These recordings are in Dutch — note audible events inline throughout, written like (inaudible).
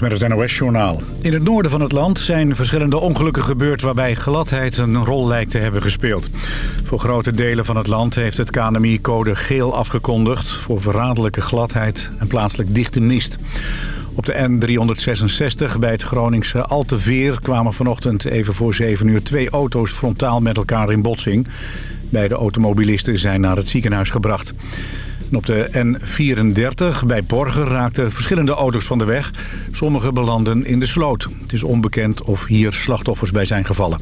Met het NOS-journaal. In het noorden van het land zijn verschillende ongelukken gebeurd... waarbij gladheid een rol lijkt te hebben gespeeld. Voor grote delen van het land heeft het KNMI code geel afgekondigd... voor verraderlijke gladheid en plaatselijk dichte mist. Op de N366 bij het Groningse Alteveer kwamen vanochtend even voor 7 uur... twee auto's frontaal met elkaar in botsing. Beide automobilisten zijn naar het ziekenhuis gebracht op de N34 bij Borger raakten verschillende auto's van de weg. Sommige belanden in de sloot. Het is onbekend of hier slachtoffers bij zijn gevallen.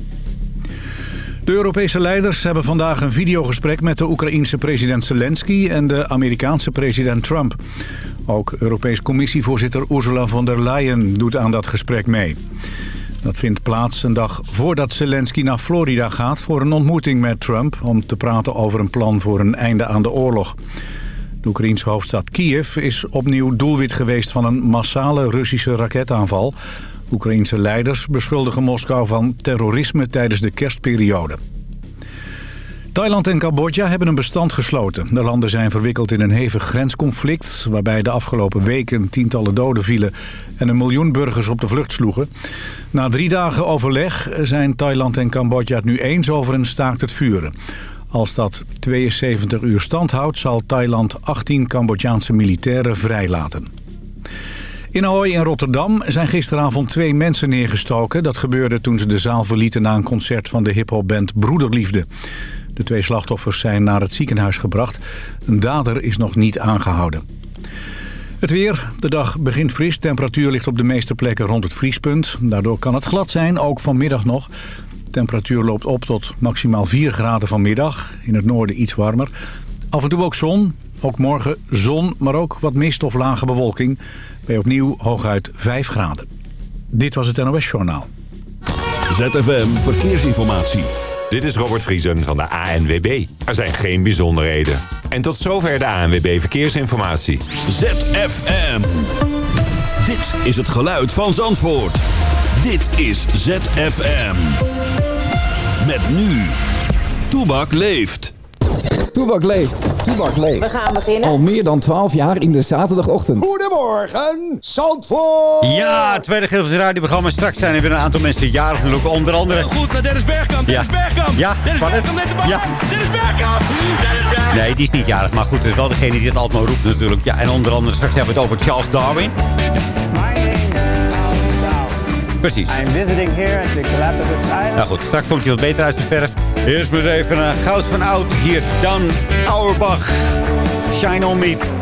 De Europese leiders hebben vandaag een videogesprek met de Oekraïense president Zelensky en de Amerikaanse president Trump. Ook Europees Commissievoorzitter Ursula von der Leyen doet aan dat gesprek mee. Dat vindt plaats een dag voordat Zelensky naar Florida gaat voor een ontmoeting met Trump... om te praten over een plan voor een einde aan de oorlog. De Oekraïense hoofdstad Kiev is opnieuw doelwit geweest van een massale Russische raketaanval. Oekraïense leiders beschuldigen Moskou van terrorisme tijdens de kerstperiode. Thailand en Cambodja hebben een bestand gesloten. De landen zijn verwikkeld in een hevig grensconflict... waarbij de afgelopen weken tientallen doden vielen... en een miljoen burgers op de vlucht sloegen. Na drie dagen overleg zijn Thailand en Cambodja het nu eens over een staakt het vuren. Als dat 72 uur stand houdt, zal Thailand 18 Cambodjaanse militairen vrijlaten. In Ahoy in Rotterdam zijn gisteravond twee mensen neergestoken. Dat gebeurde toen ze de zaal verlieten na een concert van de hiphopband Broederliefde. De twee slachtoffers zijn naar het ziekenhuis gebracht. Een dader is nog niet aangehouden. Het weer. De dag begint fris. Temperatuur ligt op de meeste plekken rond het vriespunt. Daardoor kan het glad zijn, ook vanmiddag nog temperatuur loopt op tot maximaal 4 graden vanmiddag. In het noorden iets warmer. Af en toe ook zon. Ook morgen zon, maar ook wat mist of lage bewolking. Bij opnieuw hooguit 5 graden. Dit was het NOS Journaal. ZFM Verkeersinformatie. Dit is Robert Vriesen van de ANWB. Er zijn geen bijzonderheden. En tot zover de ANWB Verkeersinformatie. ZFM. Dit is het geluid van Zandvoort. Dit is ZFM. Met nu. Toebak leeft. Toebak leeft. Toebak leeft. We gaan beginnen. Al meer dan 12 jaar in de zaterdagochtend. Goedemorgen, Zandvoort. Ja, het tweede gedeelte van het radioprogramma. Straks zijn er weer een aantal mensen jarig natuurlijk. Onder andere... Goed, naar Dennis Bergkamp. Dennis Ja. Bergkamp. Ja, Dennis van het- Bergkamp net de bal. Ja. Dennis Bergkamp. Dennis Bergkamp. Nee, die is niet jarig. Maar goed, het is wel degene die het altijd maar roept natuurlijk. Ja, en onder andere straks hebben we het over Charles Darwin. Precies. I'm visiting here at the Galapagos Island. Nou goed, straks komt hij wat beter uit de verf. Eerst maar eens even naar Goud van Oud. Hier, Dan Auerbach. Shine on me.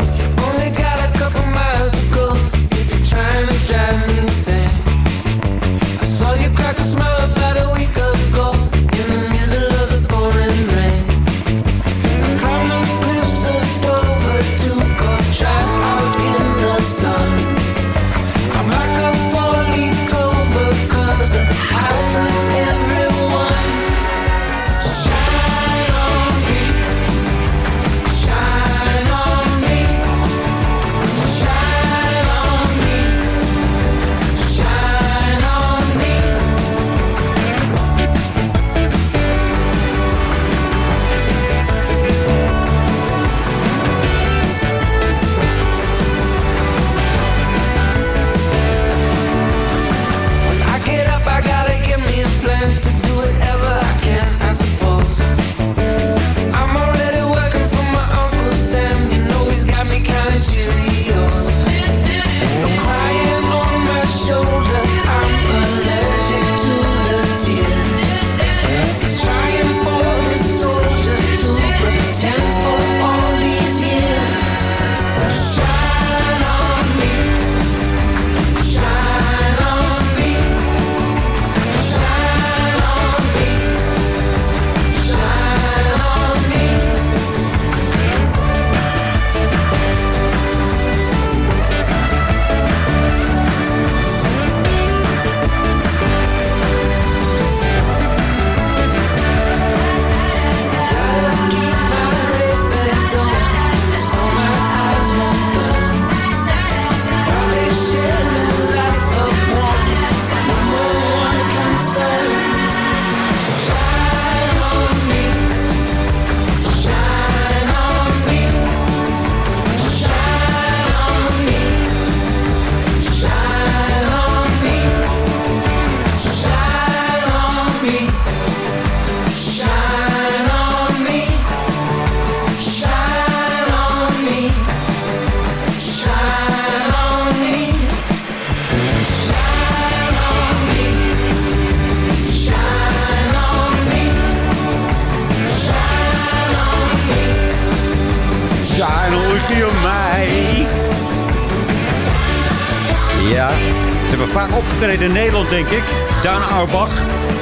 Nederland, denk ik. Down Auerbach,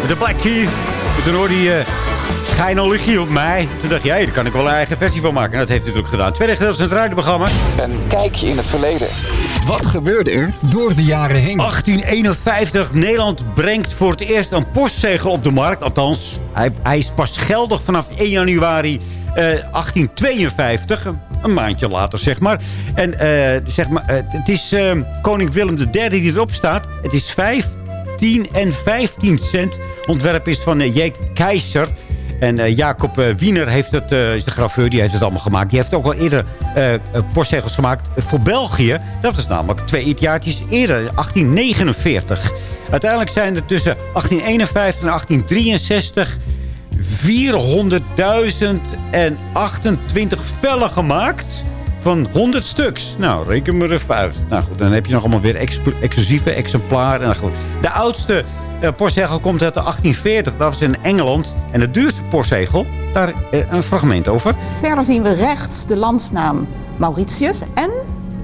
de Black Keys. En toen hoorde hij... Uh, schijnallergie op mij. Toen dacht je, hey, daar kan ik wel een eigen versie van maken. En dat heeft hij natuurlijk gedaan. Tweede gedeelte van het radioprogramma. Een kijkje in het verleden. Wat gebeurde er door de jaren heen? 1851. Nederland brengt voor het eerst een postzegel op de markt. Althans, hij, hij is pas geldig vanaf 1 januari uh, 1852. Een maandje later, zeg maar. En uh, zeg maar, uh, het is uh, koning Willem III die erop staat. Het is 5, 10 en 15 cent. Ontwerp is van J. Keizer. En uh, Jacob uh, Wiener heeft het, uh, is de graveur, die heeft het allemaal gemaakt. Die heeft ook al eerder postzegels gemaakt voor België. Dat is namelijk twee jaartjes eerder, 1849. Uiteindelijk zijn er tussen 1851 en 1863 400.028 vellen gemaakt van 100 stuks. Nou, reken me even uit. Nou goed, dan heb je nog allemaal weer exclusieve exemplaren. Nou goed, de oudste uh, postzegel komt uit de 1840. Dat was in Engeland. En de duurste postzegel, daar uh, een fragment over. Verder zien we rechts de landsnaam Mauritius. En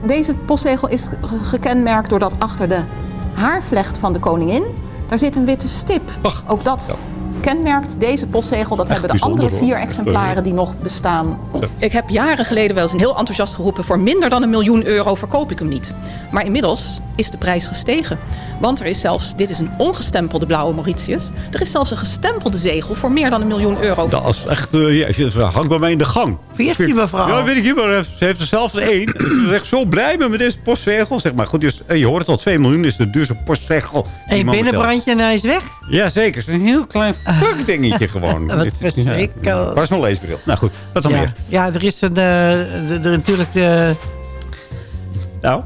deze postzegel is gekenmerkt doordat achter de haarvlecht van de koningin... daar zit een witte stip. Ook dat. Kenmerkt deze postzegel. Dat hebben de andere vier hoor. exemplaren die nog bestaan. Ik heb jaren geleden wel eens een heel enthousiast geroepen... voor minder dan een miljoen euro verkoop ik hem niet. Maar inmiddels is de prijs gestegen. Want er is zelfs, dit is een ongestempelde blauwe Mauritius... er is zelfs een gestempelde zegel voor meer dan een miljoen euro. Dat is echt, uh, ja, hangt bij mij in de gang. Wie heeft die mevrouw? Ja, weet ik niet, maar ze heeft er zelfs één. (clears throat) Ze is echt zo blij met deze postzegel. Zeg maar. Goed, dus, je hoort het al, 2 miljoen is de duurste postzegel. Een binnenbrandje en hij is weg? Jazeker, het is een heel klein (laughs) dingetje gewoon. Wat verschrikkelijk. Waar is mijn leesbril? Nou goed, wat dan ja. meer? Ja, er is een, uh, er natuurlijk de... Nou?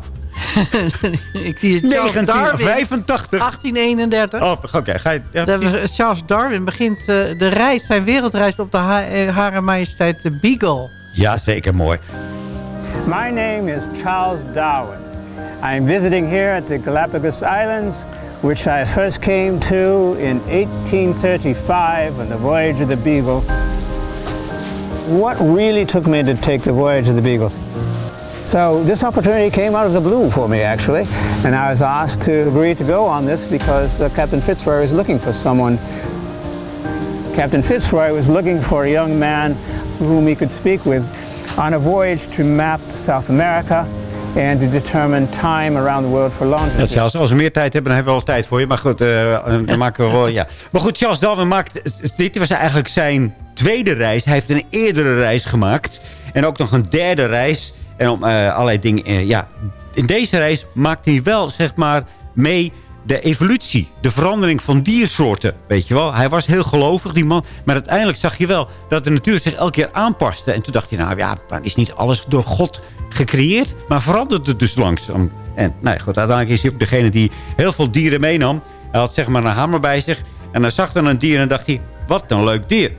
(laughs) ik zie het Charles 1985. Darwin, 1831. Oh, oké. Okay, ga je... Ja, Charles Darwin begint uh, de reis, zijn wereldreis op de ha Hare Majesteit de Beagle. Ja, zeker mooi. My name is Charles Darwin. I am visiting here at the Galapagos Islands, which I first came to in 1835 on the voyage of the Beagle. What really took me to take the voyage of the Beagle? So this opportunity came out of the blue for me, actually, and I was asked to agree to go on this because uh, Captain Fitzroy was looking for someone. Captain Fitzroy was looking for a young man whom he could speak with on a voyage to map South America and to determine time around the world for Charles, als we meer tijd hebben, dan hebben we wel tijd voor je. Maar goed, uh, dan maken we wel, ja. Maar goed, Charles Darwin maakt... Dit was eigenlijk zijn tweede reis. Hij heeft een eerdere reis gemaakt. En ook nog een derde reis. En om uh, allerlei dingen... Ja, in deze reis maakt hij wel, zeg maar, mee de evolutie. De verandering van diersoorten, weet je wel. Hij was heel gelovig, die man. Maar uiteindelijk zag je wel dat de natuur zich elke keer aanpaste. En toen dacht hij, nou ja, dan is niet alles door God gecreëerd. Maar veranderde het dus langzaam. En nou ja, goed, uiteindelijk is hij ook degene die heel veel dieren meenam. Hij had zeg maar een hamer bij zich. En hij zag dan een dier en dacht hij, wat een leuk dier.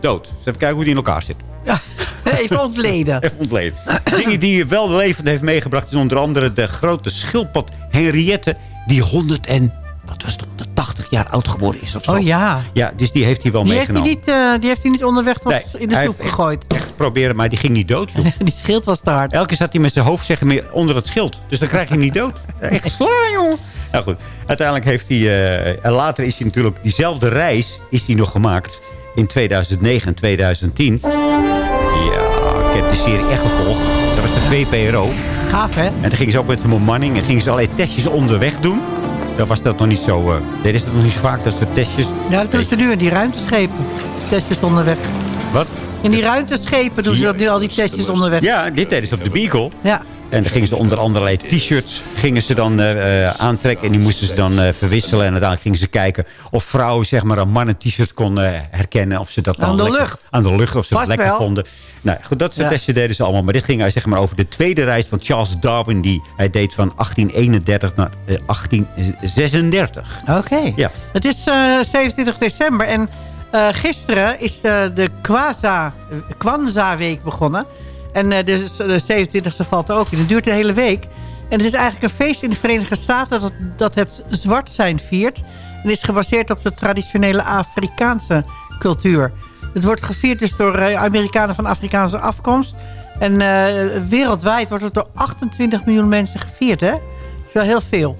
Dood. Dus even kijken hoe die in elkaar zit. Ja, (laughs) even ontleden. even ontleden. Dingen die hij wel levend heeft meegebracht... is onder andere de grote schildpad Henriette... die 100 en... wat was het, 180 jaar oud geworden is of zo. Oh ja. Ja, dus die heeft hij wel die meegenomen. Heeft hij niet, uh, die heeft hij niet onderweg nee, in de soep gegooid. Echt, echt proberen, maar die ging niet dood. Joh. (laughs) die schild was te hard. Elke keer zat hij met zijn hoofd zeggen, onder het schild. Dus dan krijg je niet dood. (laughs) Echt sla, jongen. Nou goed, uiteindelijk heeft hij... Uh, en later is hij natuurlijk... diezelfde reis is hij nog gemaakt... in 2009 en 2010. Ja, ik heb de serie echt gevolgd. Dat was de VPRO. Gaaf, hè? En toen gingen ze ook met een bemanning... en gingen ze allerlei testjes onderweg doen. Dan was dat nog niet zo... Uh, dit is dat nog niet zo vaak, dat ze testjes... Ja, dat doen ze nu in die ruimteschepen. Testjes onderweg. Wat? In die ruimteschepen doen ze dat nu al die testjes onderweg. Ja, dit deden ze op de Beagle. Ja. En dan gingen ze onder andere t-shirts gingen ze dan uh, aantrekken. En die moesten ze dan uh, verwisselen. En uiteindelijk gingen ze kijken of vrouwen zeg maar, een mannen t-shirt konden herkennen. Of ze dat aan de lekker, lucht. Aan de lucht. Of ze het lekker wel. vonden. Nou goed, dat soort Ja. deden ze allemaal. Maar dit ging zeg maar, over de tweede reis van Charles Darwin. Die hij deed van 1831 naar eh, 1836. Oké. Ja. Het is eh, 27 december en eh, gisteren is eh, de Kwanzaa-week begonnen. En eh, dus de 27e valt er ook in. Het duurt de hele week. En het is eigenlijk een feest in de Verenigde Staten dat, dat het zwart zijn viert. En is gebaseerd op de traditionele Afrikaanse cultuur. Het wordt gevierd dus door eh, Amerikanen van Afrikaanse afkomst. En eh, wereldwijd wordt het door 28 miljoen mensen gevierd, hè? Dat is wel heel veel.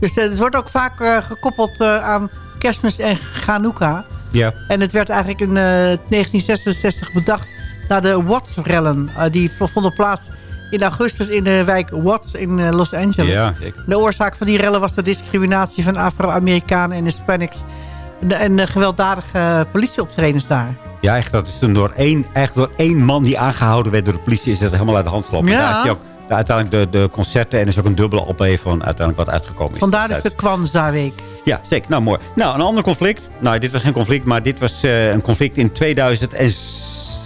Dus eh, het wordt ook vaak eh, gekoppeld eh, aan kerstmis en Hanukkah. Ja. En het werd eigenlijk in eh, 1966 bedacht na de Watts-rellen. Eh, die vonden plaats in augustus in de wijk Watts in eh, Los Angeles. Ja. De oorzaak van die rellen was de discriminatie van Afro-Amerikanen en Hispanics... En de, en de gewelddadige politieoptredens daar. Ja, eigenlijk dat is toen door één, eigenlijk door één man die aangehouden werd door de politie... is dat helemaal uit de hand gelopen. Ja. Daar heb je ook uiteindelijk de, de concerten... en er is ook een dubbele opleving van uiteindelijk wat uitgekomen is. Vandaar dus de. Kwanzaa-week. Ja, zeker. Nou, mooi. Nou, een ander conflict. Nou, dit was geen conflict, maar dit was eh, een conflict in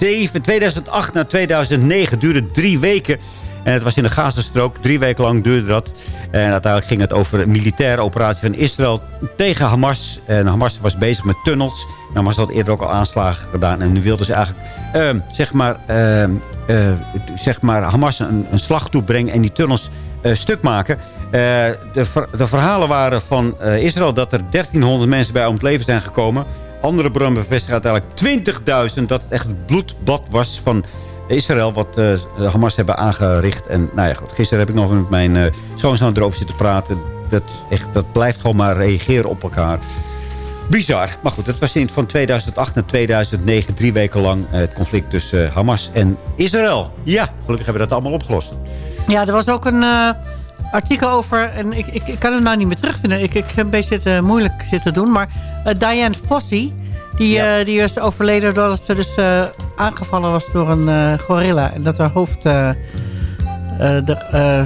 2007, 2008 naar 2009. duurde drie weken. En het was in de Gazastrook. Drie weken lang duurde dat. En uiteindelijk ging het over een militaire operatie van Israël tegen Hamas. En Hamas was bezig met tunnels. Hamas had eerder ook al aanslagen gedaan. En nu wilden ze eigenlijk, ehm, zeg maar, ehm, eh, zeg maar Hamas een, een slag toebrengen en die tunnels eh, stuk maken. Eh, de, de verhalen waren van Israël dat er 1300 mensen bij om het leven zijn gekomen. Andere bronnen bevestigen uiteindelijk 20.000 dat het echt het bloedbad was van Israël wat eh, Hamas hebben aangericht. En nou ja, goed, gisteren heb ik nog met mijn eh schoonzoon erover zitten praten. Dat, echt, dat blijft gewoon maar reageren op elkaar. Bizar. Maar goed, het was in, van 2008 naar 2009 drie weken lang eh, het conflict tussen Hamas en Israël. Ja, gelukkig hebben we dat allemaal opgelost. Ja, er was ook een artikel over... en ik, ik, ik kan hem nou niet meer terugvinden. Ik, ik heb een beetje zitten, moeilijk zitten doen. Maar eh, Diane Fossey... Die, eh, die is overleden doordat ze dus eh, aangevallen was door een eh, gorilla. En dat haar hoofd eh, eh, de, eh,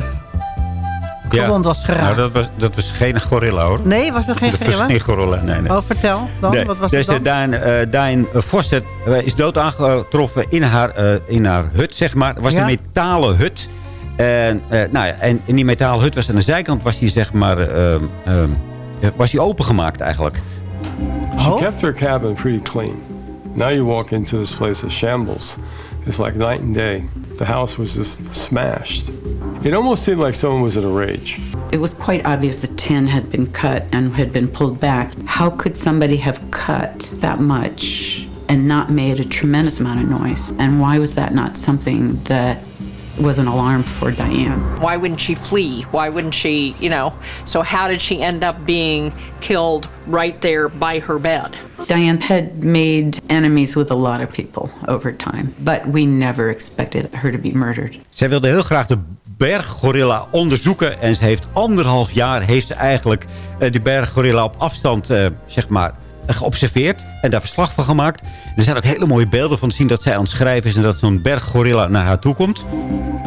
gewond was geraakt. Nou, dat was, dat was geen gorilla hoor. Nee, was er geen dat gorilla? was geen gorilla, nee, nee. Oh, vertel dan. Nee, Wat was dus het dan? Diane, eh, Diane Fawcett eh, is dood aangetroffen in haar, eh, in haar hut, zeg maar. Het was Ja. een metalen hut. En, eh, nou ja, en in die metalen hut was aan de zijkant was die, zeg maar, eh, eh, was die opengemaakt eigenlijk. She Oh. kept her cabin pretty clean. Now you walk into this place, a shambles. It's like night and day. The house was just smashed. It almost seemed like someone was in a rage. It was quite obvious the tin had been cut and had been pulled back. How could somebody have cut that much and not made a tremendous amount of noise? And why was that not something that was an alarm for Diane? Why wouldn't she flee? Why wouldn't she, you know? So, how did she end up being killed right there by her bed? Diane had made enemies with a lot of people over time, but we never expected her to be murdered. Zij wilde heel graag de berggorilla onderzoeken. En ze heeft anderhalf jaar heeft ze eigenlijk eh, die berggorilla op afstand eh, zeg maar, geobserveerd. En daar verslag van gemaakt. Er zijn ook hele mooie beelden van te zien dat zij aan het schrijven is... en dat zo'n berggorilla naar haar toe komt.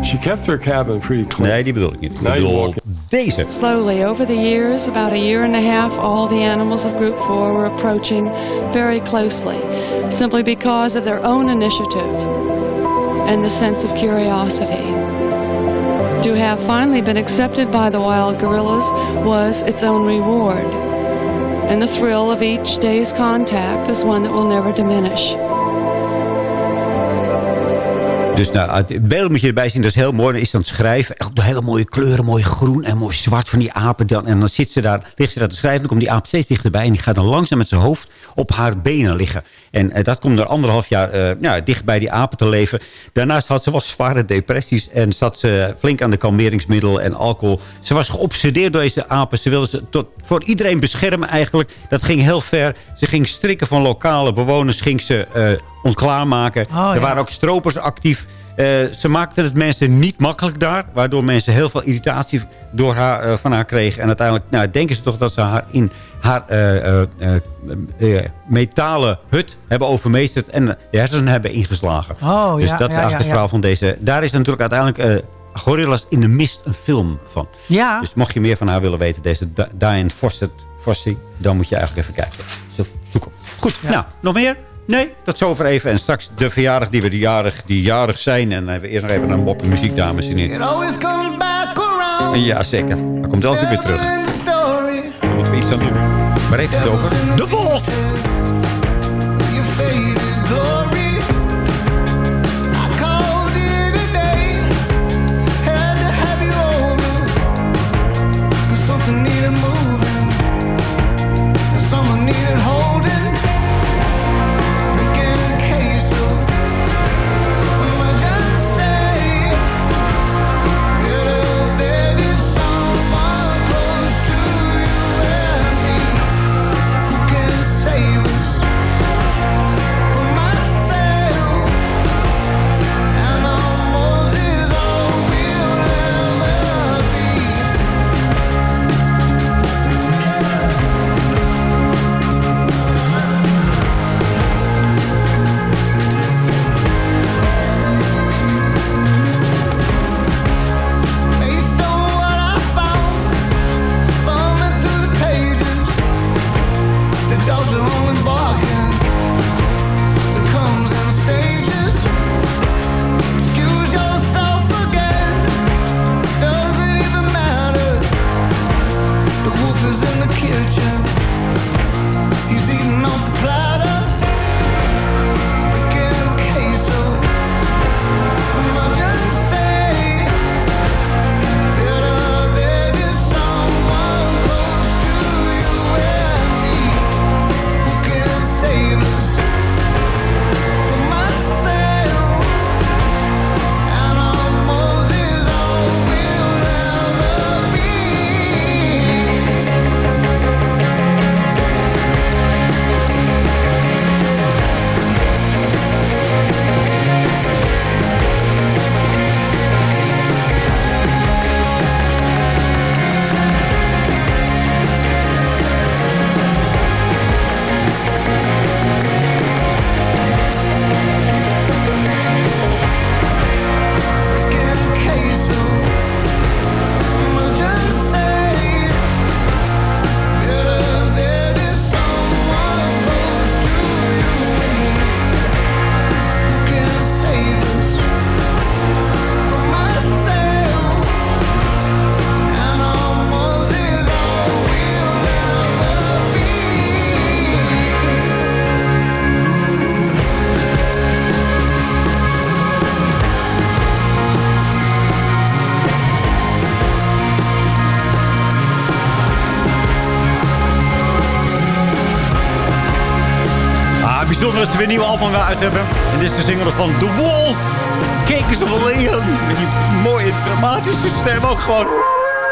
She kept her cabin pretty clean. Nee, die bedoel ik niet. Ik bedoel deze. Slowly, over the years, about a year and a half, all the animals of Group 4 were approaching very closely, simply because of their own initiative and the sense of curiosity. To have finally been accepted by the wild gorillas was its own reward. And the thrill of each day's contact is one that will never diminish. Dus nou, het beeld moet je erbij zien, dat is heel mooi. Dan is dan het schrijven, echt hele mooie kleuren, mooi groen en mooi zwart van die apen. Dan, en dan zit ze daar, ligt ze daar te schrijven, dan komt die aap steeds dichterbij. En die gaat dan langzaam met zijn hoofd op haar benen liggen. En eh, dat komt er anderhalf jaar eh, dicht bij die apen te leven. Daarnaast had ze wel zware depressies en zat ze flink aan de kalmeringsmiddelen en alcohol. Ze was geobsedeerd door deze apen. Ze wilde ze voor iedereen beschermen eigenlijk. Dat ging heel ver. Ze ging strikken van lokale bewoners, ging ze eh ontklaarmaken. Oh, er waren ook stropers actief. Eh, ze maakten het mensen niet makkelijk daar. Waardoor mensen heel veel irritatie door haar, eh, van haar kregen. En uiteindelijk nou, denken ze toch dat ze haar in haar eh, metalen hut hebben overmeesterd. En de hersenen hebben ingeslagen. Oh, dus ja, dat is eigenlijk ja, het verhaal van deze. Daar is natuurlijk uiteindelijk Gorillas in de Mist een film van. Ja. Dus mocht je meer van haar willen weten, deze Di- Diane Fossey, dan moet je eigenlijk even kijken. Zo, zoek op. Goed, nou, nog meer? Nee, tot zover even. En straks de verjaardag die we die jarig, die jarig zijn. En dan hebben we eerst nog even een mopje muziek, dames en heren. En ja, zeker. Hij komt altijd weer terug. Daar moeten we iets aan doen. Waar heeft het over? De wolf! Bijzonder dat ze weer een nieuw album weer uit hebben. En dit is de single van The Wolf. Kijk eens op Leon. Met die mooie dramatische stem ook gewoon.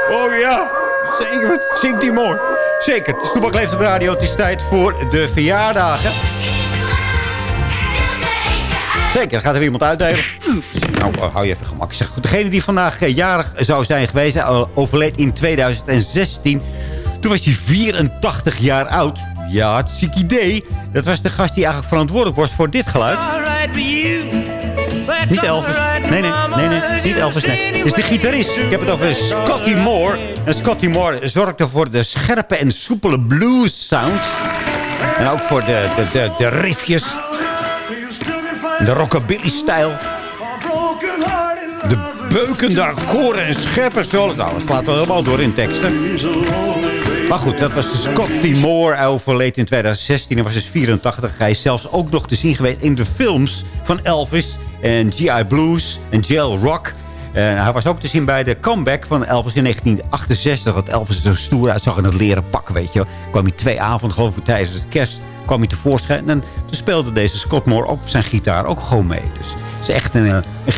Oh ja, zeker. Zingt hij mooi. Zeker. Het is leeft op radio. Het is tijd voor de verjaardagen. Zeker, gaat er iemand uitdelen. Nou, hou je even gemak. Zeg, degene die vandaag eh, jarig zou zijn geweest... eh, overleed in 2016. Toen was hij 84 jaar oud. Ja, het ziek idee. Dat was de gast die eigenlijk verantwoordelijk was voor dit geluid. Niet Elvis. Nee, nee, nee, nee. Niet Elvis, nee. Het is de gitarist. Ik heb het over Scotty Moore. En Scotty Moore zorgde voor de scherpe en soepele blues sound. En ook voor de, de, de, de riffjes. De rockabilly-stijl. De beukende akkoorden en scherpe solos. Nou, dat slaat wel helemaal door in teksten. Maar goed, dat was Scotty Moore. Hij overleed in 2016 en was dus 84. Hij is zelfs ook nog te zien geweest in de films van Elvis en G.I. Blues en Jail Rock. En hij was ook te zien bij de comeback van Elvis in 1968. Dat Elvis zo stoer uitzag in het leren pak, weet je. kwam hij twee avonden, geloof ik, tijdens de kerst kwam hij tevoorschijn. En toen speelde deze Scott Moore op zijn gitaar ook gewoon mee. Dus het is echt een, eh, een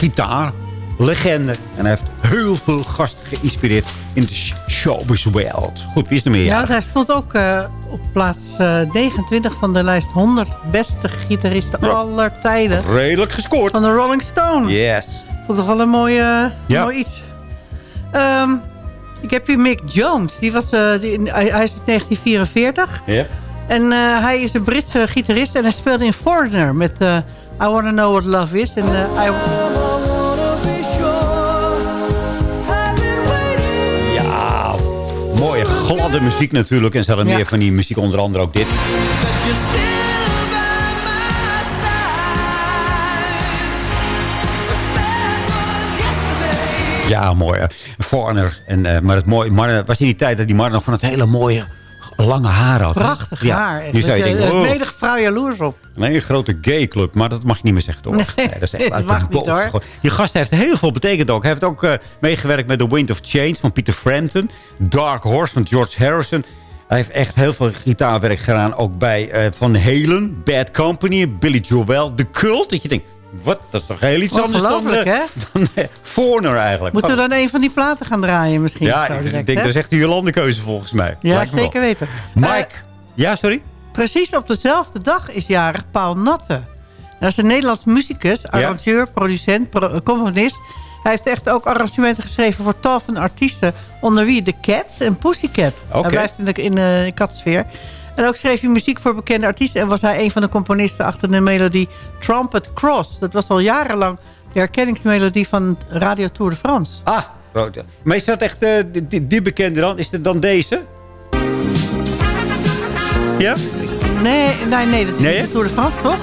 gitaarlegende. En hij heeft heel veel gasten geïnspireerd in de sh- showbiz-wereld. Goed, wie is er meer? Ja, hij stond ook eh, op plaats eh, 29 van de lijst 100 beste gitaristen aller tijden. Redelijk gescoord. Van de Rolling Stone. Yes. Vond toch wel een mooi, eh, Ja. mooi iets. Ehm, ik heb hier Mick Jones. Die was, eh, die, hij, hij is uit 1944. Ja. En eh, hij is een Britse gitarist. En hij speelde in Foreigner met eh, I Wanna Know What Love Is. En, eh, I, gladde muziek natuurlijk. En ze hadden Ja. meer van die muziek, onder andere ook dit. Ja, mooi. Foreigner. En, eh, maar het mooie, Marne, was in die tijd dat die Marne nog van het hele mooie lange haar had. prachtig Ja. haar. echt. Nu zou je Dus, denken, oh, menig vrouw jaloers op. een hele grote gay club. Maar dat mag je niet meer zeggen, toch? Nee, dat is echt (laughs) dat mag niet, hoor. gewoon. Die gast heeft heel veel betekend ook. Hij heeft ook eh, meegewerkt met The Wind of Change van Peter Frampton. Dark Horse van George Harrison. Hij heeft echt heel veel gitaarwerk gedaan. Ook bij eh, Van Halen, Bad Company, Billy Joel, The Cult. Dat je denkt, wat? Dat is toch heel iets anders dan, eh, hè? dan eh, Foreigner eigenlijk. Moeten we dan een van die platen gaan draaien misschien? Ja, zo ik direct, denk hè? dat is echt een Jolande-keuze volgens mij. Ja, Lijkt zeker weten. Mike. Eh, ja, sorry? Precies op dezelfde dag is jarig Paul Natte. Dat is een Nederlands muzikus, arrangeur, producent, pro- componist. Hij heeft echt ook arrangementen geschreven voor tal van artiesten. Onder wie The Cats en Pussycat. Oké. Hij blijft in de, in de katsfeer. En ook schreef hij muziek voor bekende artiesten. En was hij een van de componisten achter de melodie Trumpet Cross. Dat was al jarenlang de herkenningsmelodie van Radio Tour de France. Ah. Maar is dat echt eh, die, bekende dan? Is het dan deze? Ja? Nee, nee, nee dat is Nee, de Tour de France, toch?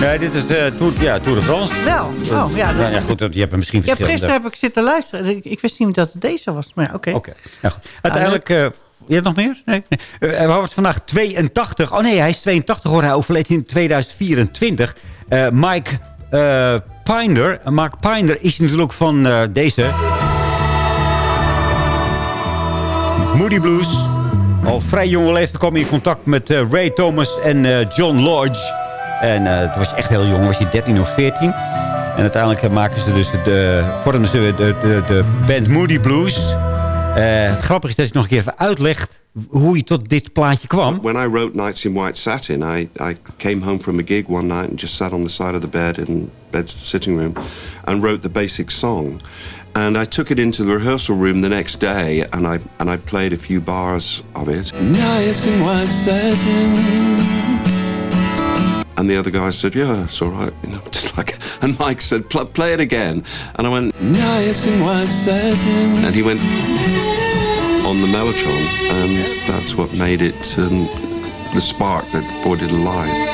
Nee, dit is de Tour, ja, Tour de France. Wel. Oh, ja. Nou ja, goed, je hebt misschien verschillende. gisteren heb ik zitten luisteren. Ik, ik wist niet dat het deze was. Maar ja, oké. Oké. Nou. Uiteindelijk... eh je hebt nog meer? Nee. nee. Eh, hij wordt vandaag 82. Oh nee, hij is 82 hoor. Hij overleed in 2024. Eh, Mike eh Pinder. Mike Pinder is natuurlijk van deze... Moody Blues. Al vrij jonge leeftijd kwam hij in contact met Ray Thomas en John Lodge. En eh toen was echt heel jong, was hij 13 of 14. En uiteindelijk maken ze dus de, vormden ze de, de, de band Moody Blues. Eh, het grappige is dat je nog een keer even uitlegt hoe je tot dit plaatje kwam. When I wrote Nights in White Satin, I, I came home from a gig one night and just sat on the side of the bed in bed's sitting room and wrote the basic song. And I took it into the rehearsal room the next day and I and I played a few bars of it. Nights in white satin. And the other guy said, "Yeah, it's all right." You know, (laughs) like. And Mike said, "Pl- "Play it again." And I went, Nights in white satin. and he went on the mellotron, and that's what made it um, the spark that brought it alive.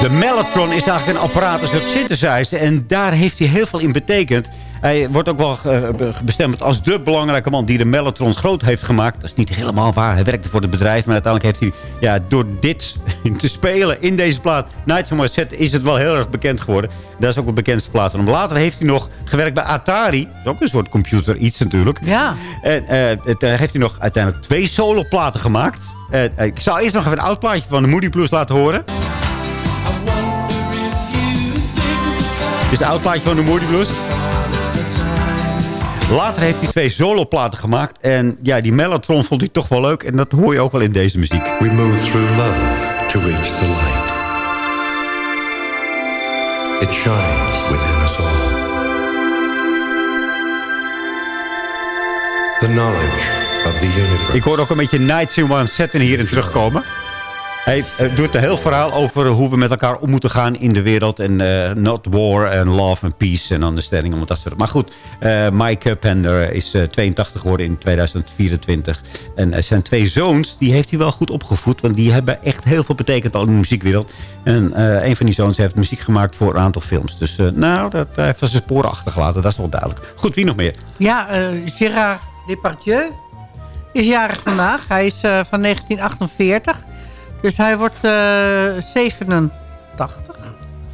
De Mellotron is eigenlijk een apparaat, een soort synthesizer. En daar heeft hij heel veel in betekend. Hij wordt ook wel eh, be- bestemd als de belangrijke man die de Mellotron groot heeft gemaakt. Dat is niet helemaal waar. Hij werkte voor het bedrijf. Maar uiteindelijk heeft hij, ja, door dit (laughs) te spelen in deze plaat... My Set is het wel heel erg bekend geworden. Dat is ook de bekendste plaat van hem. Later heeft hij nog gewerkt bij Atari. Dat is ook een soort computer iets natuurlijk. Ja. En het, eh, heeft hij nog uiteindelijk twee soloplaten gemaakt. Eh, ik zal eerst nog even een oud plaatje van de Moody Blues laten horen. Dit is het oudplaatje van de Moody Blues. Later heeft hij twee soloplaten gemaakt. En ja, die Mellotron vond hij toch wel leuk. En dat hoor je ook wel in deze muziek. We move through love to reach the light. It shines within us all. The knowledge of the universe. Ik hoor ook een beetje Night Simon Setten hierin terugkomen. Hij eh, doet een heel verhaal over hoe we met elkaar om moeten gaan in de wereld. En eh, not war en love and peace en understanding. Om dat soort. Maar goed, eh, Mike Pender is eh, 82 geworden in 2024. En zijn twee zoons, die heeft hij wel goed opgevoed. Want die hebben echt heel veel betekend al in de muziekwereld. En een van die zoons heeft muziek gemaakt voor een aantal films. Dus nou, dat heeft zijn sporen achtergelaten. Dat is wel duidelijk. Goed, wie nog meer? Ja, Gérard Depardieu is jarig vandaag. Hij is van 1948. Dus hij wordt eh 87.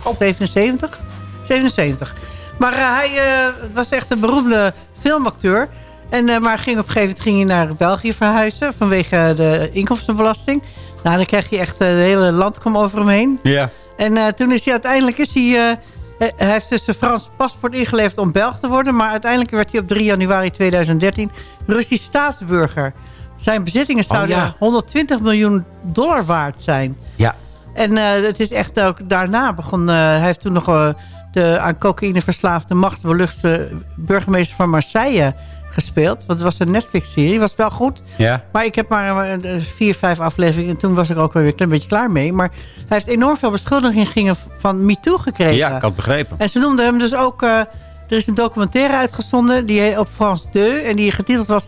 Of 77? 77. Maar eh, hij eh, was echt een beroemde filmacteur. En, eh, maar ging op een gegeven moment ging hij naar België verhuizen... vanwege de inkomstenbelasting. Nou, dan krijg je echt... het hele land kwam over hem heen. Ja. En toen is hij uiteindelijk... Is hij, hij hij heeft dus een Frans paspoort ingeleverd om Belg te worden. Maar uiteindelijk werd hij op 3 januari 2013 Russisch staatsburger. Zijn bezittingen Oh, zouden ja. 120 miljoen dollar waard zijn. Ja. En eh, het is echt ook daarna begon... eh, hij heeft toen nog eh, de aan cocaïne verslaafde machtbeluchte burgemeester van Marseille gespeeld. Want het was een Netflix-serie. was wel goed. Ja. Maar ik heb maar vier, vijf afleveringen. En toen was ik ook weer een klein beetje klaar mee. Maar hij heeft enorm veel beschuldigingen van MeToo gekregen. Ja, ik had het begrepen. En ze noemden hem dus ook... er is een documentaire uitgezonden die op France 2. En die getiteld was...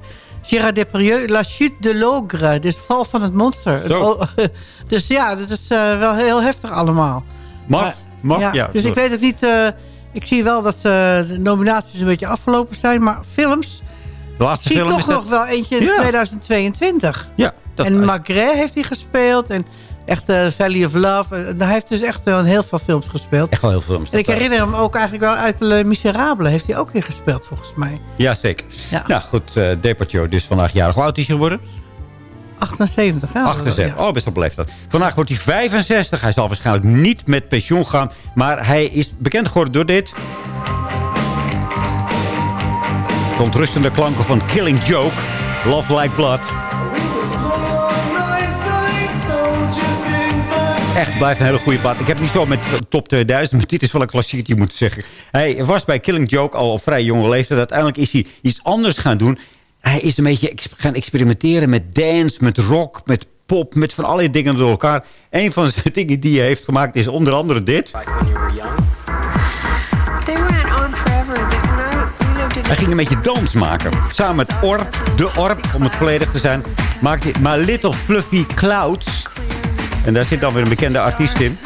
Gérard Depardieu, La Chute de l'Ogre. Dus val van het monster. Zo. (laughs) Dus ja, dat is eh, wel heel heftig allemaal. Mag? Maar- Mag? Ja. dus ik weet ook niet... eh, ik zie wel dat eh, de nominaties een beetje afgelopen zijn. Maar films... De laatste ik film toch dat- nog wel eentje in Ja. 2022. Ja, dat en Magret heeft hij gespeeld. En echt eh, Valley of Love. En hij heeft dus echt eh, heel veel films gespeeld. Echt wel heel veel films. En ik herinner hem ook eigenlijk wel uit Le Miserable. Heeft hij ook in gespeeld volgens mij. Ja, zeker. Ja. Nou goed, eh Depardieu dus vandaag jarig. Hoe oud is hij geworden? 78. Ja, 78. Oh, best wel beleefd dat. Vandaag wordt hij 65. Hij zal waarschijnlijk niet met pensioen gaan. Maar hij is bekend geworden door dit. Ontrustende klanken van Killing Joke. Love Like Blood. Echt blijft een hele goede plaat. Ik heb niet zo met top 2000, maar dit is wel een klassieker, moet ik zeggen. Hij was bij Killing Joke al op vrij jonge leeftijd. Uiteindelijk is hij iets anders gaan doen. Hij is een beetje gaan experimenteren met dance, met rock, met pop, met van allerlei dingen door elkaar. Een van de (laughs) dingen die hij heeft gemaakt is onder andere dit. Hij ging een beetje dans maken. Samen met Orp, de Orp, om het volledig te zijn, maakte hij My Little Fluffy Clouds. En daar zit dan weer een bekende artiest in.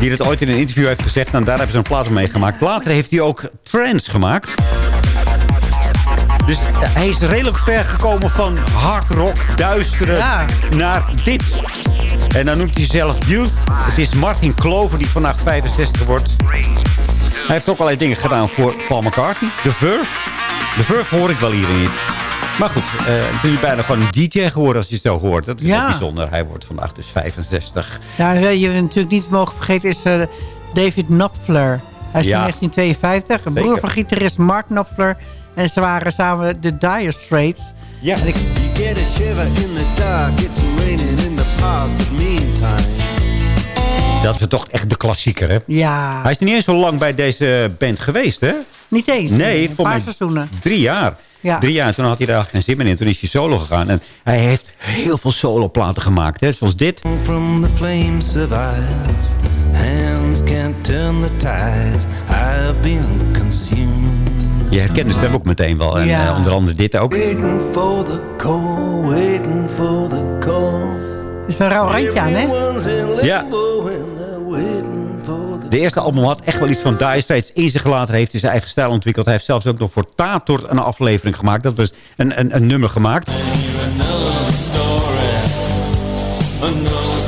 Die het ooit in een interview heeft gezegd. En daar hebben ze een plaat mee gemaakt. Later heeft hij ook trance gemaakt. Dus eh, hij is redelijk ver gekomen van hard rock, duistere, naar dit. En dan noemt hij zichzelf Youth. Het is Martin Clover die vandaag 65 wordt. Hij heeft ook allerlei dingen gedaan voor Paul McCartney. The Verve. The Verve hoor ik wel hier niet. Maar goed, eh het is bijna gewoon een DJ geworden als je het zo hoort. Dat is Ja. wel bijzonder. Hij wordt vandaag dus 65. Ja, wat je natuurlijk niet mogen vergeten is eh, David Knopfler. Hij is Ja. in 1952. Een broer van gitarist Mark Knopfler. En ze waren samen de Dire Straits. Ja. En ik, You get a shiver in the dark, it's raining in the park, meantime. Dat is toch echt de klassieker, hè? ja, Hij is niet eens zo lang bij deze band geweest, hè? niet eens. Nee, een volgens paar mij seizoenen. drie jaar. Ja. Drie jaar, en toen had hij er eigenlijk geen zin meer in. Toen is hij solo gegaan. En hij heeft heel veel soloplaten gemaakt, hè? Zoals dit. From the flame survives. Hands can't turn the tides. I've been consumed. Je herkent de stem ook meteen wel. En Ja. eh, onder andere dit ook. Waiting for the call, waiting for the call. Er is een rauw randje aan, hè? Ja. De eerste album had echt wel iets van Dire Straits in zich later. Heeft hij zijn eigen stijl ontwikkeld. Hij heeft zelfs ook nog voor Tator een aflevering gemaakt. Dat was een, een, een nummer gemaakt. Story. Another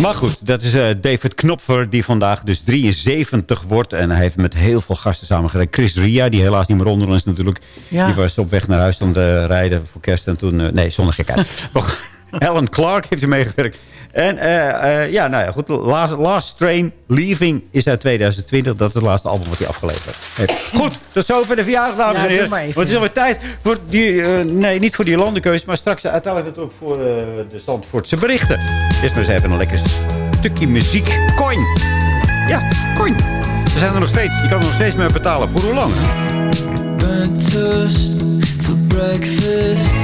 Maar goed, dat is eh, David Knopfer die vandaag dus 73 wordt. En hij heeft met heel veel gasten samengewerkt. Chris Ria, die helaas niet meer onder ons natuurlijk. Ja. Die was op weg naar huis aan het rijden voor kerst. En toen, eh, nee, zonder gekheid. (laughs) Alan Clark heeft er meegewerkt. En eh, eh, ja, nou ja, goed. Last, Last Train Leaving is uit 2020. Dat is het laatste album wat hij afgeleverd heeft. Goed, tot zover de verjaardag, dames Ja, en heren. Want het is alweer tijd voor die... eh, nee, niet voor die landenkeuze, maar straks uiteindelijk natuurlijk voor eh, de Zandvoortse berichten. Eerst maar eens even een lekker stukje muziek. Coin. Ja, coin. Ze zijn er nog steeds. Je kan er nog steeds mee betalen. Voor hoe lang? Breakfast.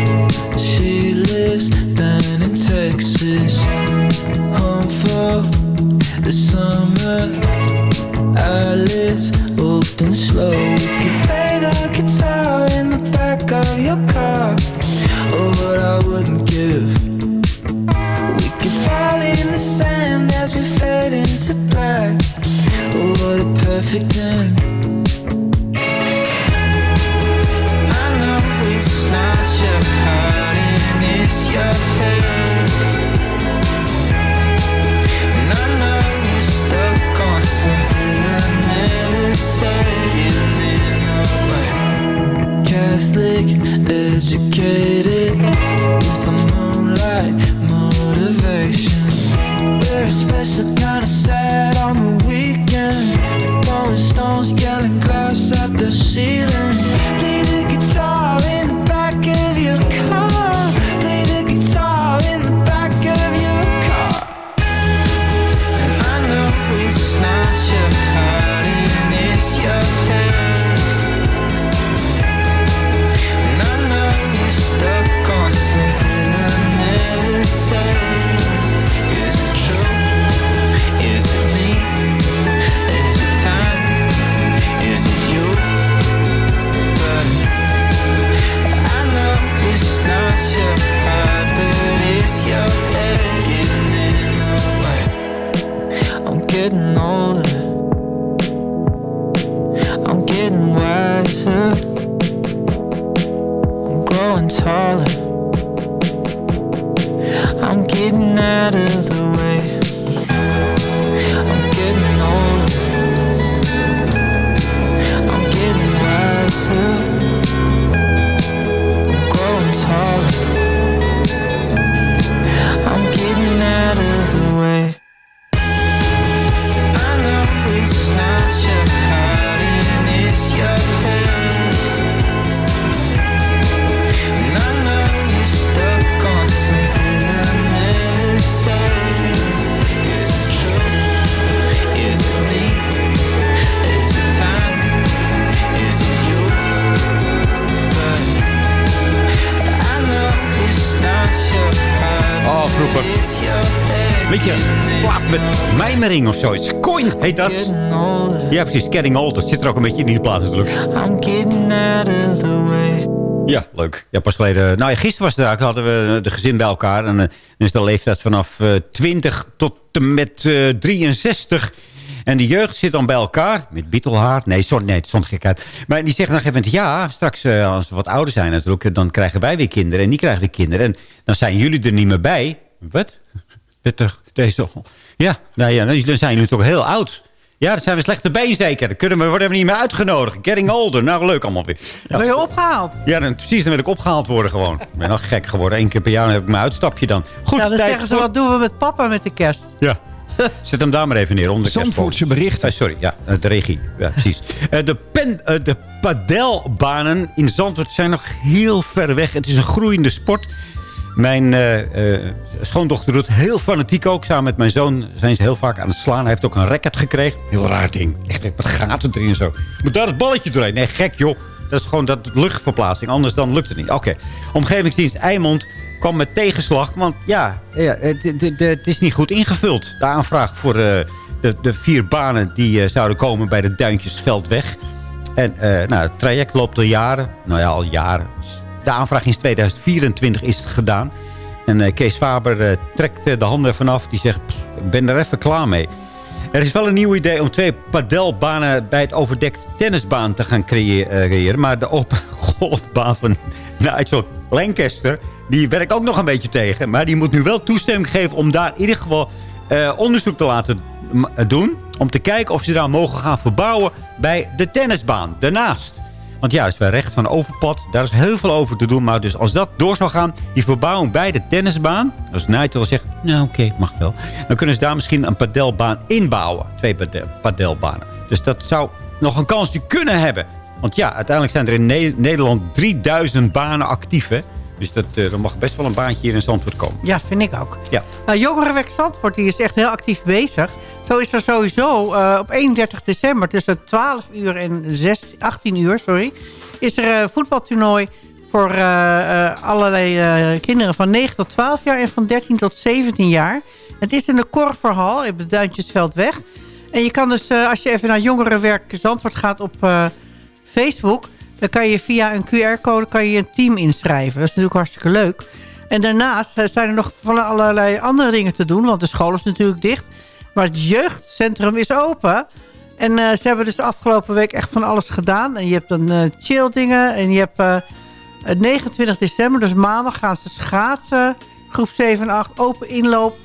She lives down in Texas. Home for the summer. Eyelids open slow. We could play the guitar in the back of your car. Oh, what I wouldn't give. We could fall in the sand as we fade into black. Oh, what a perfect end. public educated. I'm growing taller. Of zoiets. Coin heet dat. Ja, precies. Getting Old. Dat zit er ook een beetje in die plaat natuurlijk. I'm getting out of the way. Ja, leuk. Ja, pas geleden... Nou ja, gisteren was het daar. Hadden we de gezin bij elkaar. En eh, dan is de leeftijd vanaf eh 20 tot en met eh 63. En de jeugd zit dan bij elkaar. Met bietelhaar. Nee, sorry, nee, het stond gekheid. Maar die zeggen dan even... Ja, straks eh, als we wat ouder zijn natuurlijk... dan krijgen wij weer kinderen. En die krijgen weer kinderen. En dan zijn jullie er niet meer bij. Wat? (laughs) Deze... Ja, nou ja, dan zijn jullie toch heel oud. Ja, dat zijn we slechte been zeker. Dan kunnen we, worden we niet meer uitgenodigd. Getting older. Nou, leuk allemaal weer. Ja. Ben je opgehaald? Ja, dan, precies, dan wil ik opgehaald worden gewoon. Ik ben nog gek geworden. Eén keer per jaar heb ik mijn uitstapje dan. Goed, ja, dan tijd zeggen ze, voor- wat doen we met papa met de kerst? Ja. Zet hem daar maar even neer. Onder de Zandvoortse berichten. sorry, ja, eh, de regie. Ja, precies. (laughs) Eh, de, pen, eh, de padelbanen in Zandvoort zijn nog heel ver weg. Het is een groeiende sport. Mijn eh, eh, schoondochter doet heel fanatiek ook. Samen met mijn zoon zijn ze heel vaak aan het slaan. Hij heeft ook een racket gekregen. Heel raar ding. Echt met gaten erin en zo. Moet daar het balletje doorheen. Nee, gek joh. Dat is gewoon dat luchtverplaatsing. Anders dan lukt het niet. Oké. Omgevingsdienst Eimond kwam met tegenslag. Want ja, ja het, is niet goed ingevuld. De aanvraag voor eh, de, de vier banen die zouden komen bij de Duintjesveldweg. En nou, het traject loopt al jaren. Nou ja, al jaren. De aanvraag is 2024 is gedaan. En eh, Kees Faber eh, trekt eh, de handen ervan af. Die zegt, "Pff, ik ben er even klaar mee. Er is wel een nieuw idee om twee padelbanen bij het overdekt tennisbaan te gaan creë- creëren. Maar de open (laughs) golfbaan van Nigel Lancaster, die werkt ook nog een beetje tegen. Maar die moet nu wel toestemming geven om daar in ieder geval onderzoek te laten doen. Om te kijken of ze daar mogen gaan verbouwen bij de tennisbaan. Daarnaast. Want ja, dat is bij recht van overpad. Daar is heel veel over te doen. Maar dus als dat door zou gaan, die verbouwing bij de tennisbaan. Als Nigel zegt, nou oké, mag wel. Dan kunnen ze daar misschien een padelbaan inbouwen. Twee pade- padelbanen. Dus dat zou nog een kansje kunnen hebben. Want ja, uiteindelijk zijn er in Ne- Nederland 3000 banen actief. Dus dat, eh, er mag best wel een baantje hier in Zandvoort komen. Ja, vind ik ook. Ja. Uh, Jongerenwerk Zandvoort die is echt heel actief bezig. Zo is er sowieso eh, op 31 december tussen 12 uur en 6, 18 uur sorry, is er een voetbaltoernooi voor eh, allerlei kinderen van 9 tot 12 jaar en van 13 tot 17 jaar. Het is in de Korverhal in de Duintjesveldweg. En je kan dus, als je even naar Jongerenwerk Zandvoort gaat op Facebook... dan kan je via een QR-code kan je een team inschrijven. Dat is natuurlijk hartstikke leuk. En daarnaast eh, zijn er nog van allerlei andere dingen te doen. Want de school is natuurlijk dicht. Maar het jeugdcentrum is open. En eh, ze hebben dus de afgelopen week echt van alles gedaan. En je hebt dan eh chill dingen. En je hebt het 29 december, dus maandag, gaan ze schaatsen. Groep 7 en 8, open inloop.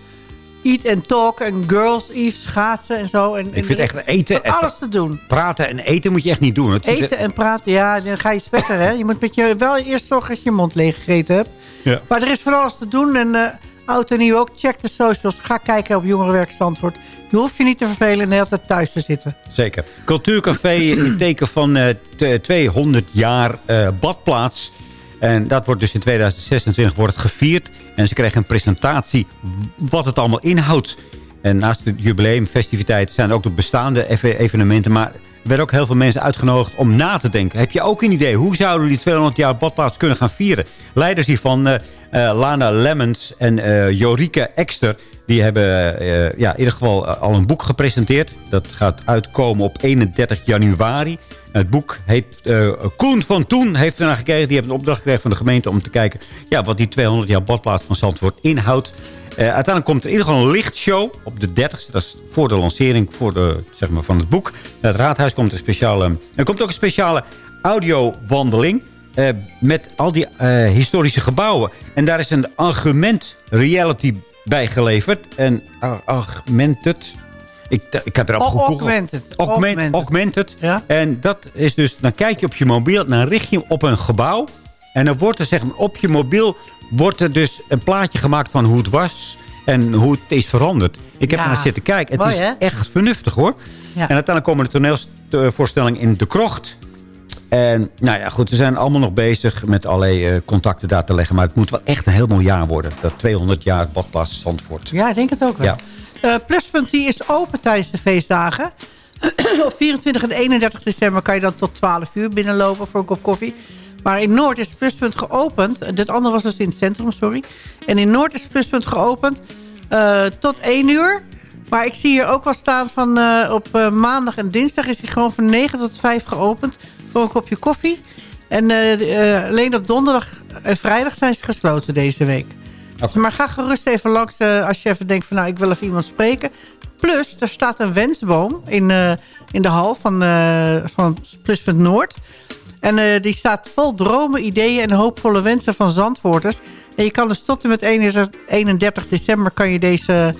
Eat and talk en girls eve schaatsen en zo. En, Ik vind echt eten... Van alles te doen. Praten en eten moet je echt niet doen. Het Eten en praten, ja, dan ga je spetteren. Hè? Je moet met je wel eerst zorgen dat je je mond leeg gegeten hebt. Ja. Maar er is van alles te doen. En eh oud en nieuw ook. Check de socials. Ga kijken op Jongerenwerk Zandvoort. Je hoeft je niet te vervelen en de hele tijd thuis te zitten. Zeker. Cultuurcafé in het teken van eh, t- 200 jaar eh, badplaats. En dat wordt dus in 2026 wordt gevierd. En ze krijgen een presentatie wat het allemaal inhoudt. En naast de jubileumfestiviteiten zijn er ook de bestaande ev- evenementen. Maar er werden ook heel veel mensen uitgenodigd om na te denken. Heb je ook een idee? Hoe zouden we die 200 jaar badplaats kunnen gaan vieren? Leiders hiervan, eh, Lana Lemmens en eh, Jorike Ekster... die hebben eh, ja, in ieder geval eh, al een boek gepresenteerd. Dat gaat uitkomen op 31 januari. Het boek heet eh, Koen van Toen heeft ernaar gekeken. Die hebben een opdracht gekregen van de gemeente om te kijken... Ja, wat die 200 jaar badplaats van Zandvoort inhoudt. Eh, uiteindelijk komt er in ieder geval een lichtshow op de 30ste. Dat is voor de lancering voor de, zeg maar, van het boek. Naar het raadhuis komt een speciale... Er komt ook een speciale audiowandeling... eh, met al die historische gebouwen. En daar is een argument reality bij geleverd. En uh, augmented... Ik, ik heb erop O- gegoogeld. augmented. Augment- Augmented. augmented. En dat is dus... Dan kijk je op je mobiel, dan richt je op een gebouw. En dan wordt er zeg maar, op je mobiel... wordt er dus een plaatje gemaakt van hoe het was... en hoe het is veranderd. Ik heb Ja. er naar zitten kijken. Het Mooi, is hè? echt vernuftig, hoor. Ja. En uiteindelijk komen de toneelvoorstelling in De Krocht. En nou ja, goed, we zijn allemaal nog bezig met allerlei eh, contacten daar te leggen. Maar het moet wel echt een heel mooi jaar worden. Dat 200 jaar badplaats Zandvoort. Ja, ik denk het ook wel. Ja. Eh, Pluspunt die is open tijdens de feestdagen. (clears throat) Op 24 en 31 december kan je dan tot 12 uur binnenlopen voor een kop koffie. Maar in Noord is Pluspunt geopend. Dit andere was dus in het centrum, sorry. En in Noord is Pluspunt geopend eh, tot 1 uur. Maar ik zie hier ook wel staan van eh, op eh, maandag en dinsdag is hij gewoon van 9 tot 5 geopend. Voor een kopje koffie. En eh, eh, alleen op donderdag en vrijdag zijn ze gesloten deze week. Dus maar ga gerust even langs eh, als je even denkt van nou ik wil even iemand spreken. Plus, er staat een wensboom in, in de hal van, van Pluspunt Noord. En die staat vol dromen, ideeën en hoopvolle wensen van Zandvoorters. En je kan dus tot en met 31 31 december kan je deze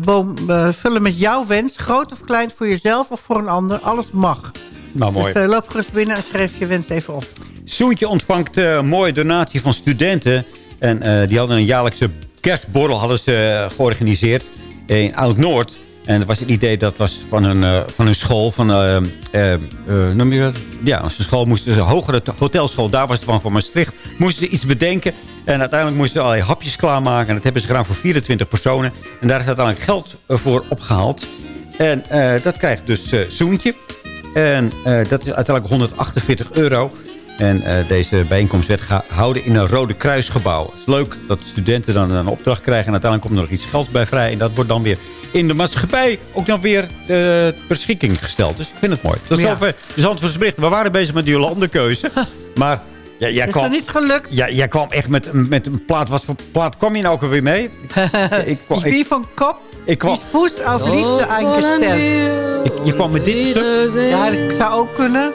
boom vullen met jouw wens. Groot of klein voor jezelf of voor een ander. Alles mag. Nou, mooi. Dus eh, loop gerust binnen en schrijf je wens even op. Soentje ontvangt eh, een mooie donatie van studenten. En eh, die hadden een jaarlijkse kerstborrel hadden ze, georganiseerd in Oud-Noord. En dat was het idee, dat was van hun, eh, van hun school. Van, eh, noem je dat? Ja, zijn school moesten ze, een hogere hotelschool, daar was het van, van Maastricht. Moesten ze iets bedenken. En uiteindelijk moesten ze allerlei hapjes klaarmaken. En dat hebben ze gedaan voor 24 personen. En daar is uiteindelijk geld voor opgehaald. En dat krijgt dus Soentje. En eh, dat is uiteindelijk 148 euro. En eh, deze bijeenkomst werd gehouden in een Rode Kruisgebouw. Het is leuk dat studenten dan een opdracht krijgen. En uiteindelijk komt er nog iets gelds bij vrij. En dat wordt dan weer in de maatschappij ook nog weer eh beschikking gesteld. Dus ik vind het mooi. Dat is Ja. over berichten. We waren bezig met die Jolandekeuze. (laughs) maar ja, jij, Is kwam, dat niet gelukt? ja, jij kwam echt met, met een plaat. Wat voor plaat kwam je nou ook alweer mee? (laughs) ik, kwam, von Kopf, ik kwam, Fuß auf Liefde eingestellt. ik, je kwam met dit stuk. Ja, dat zou ook kunnen.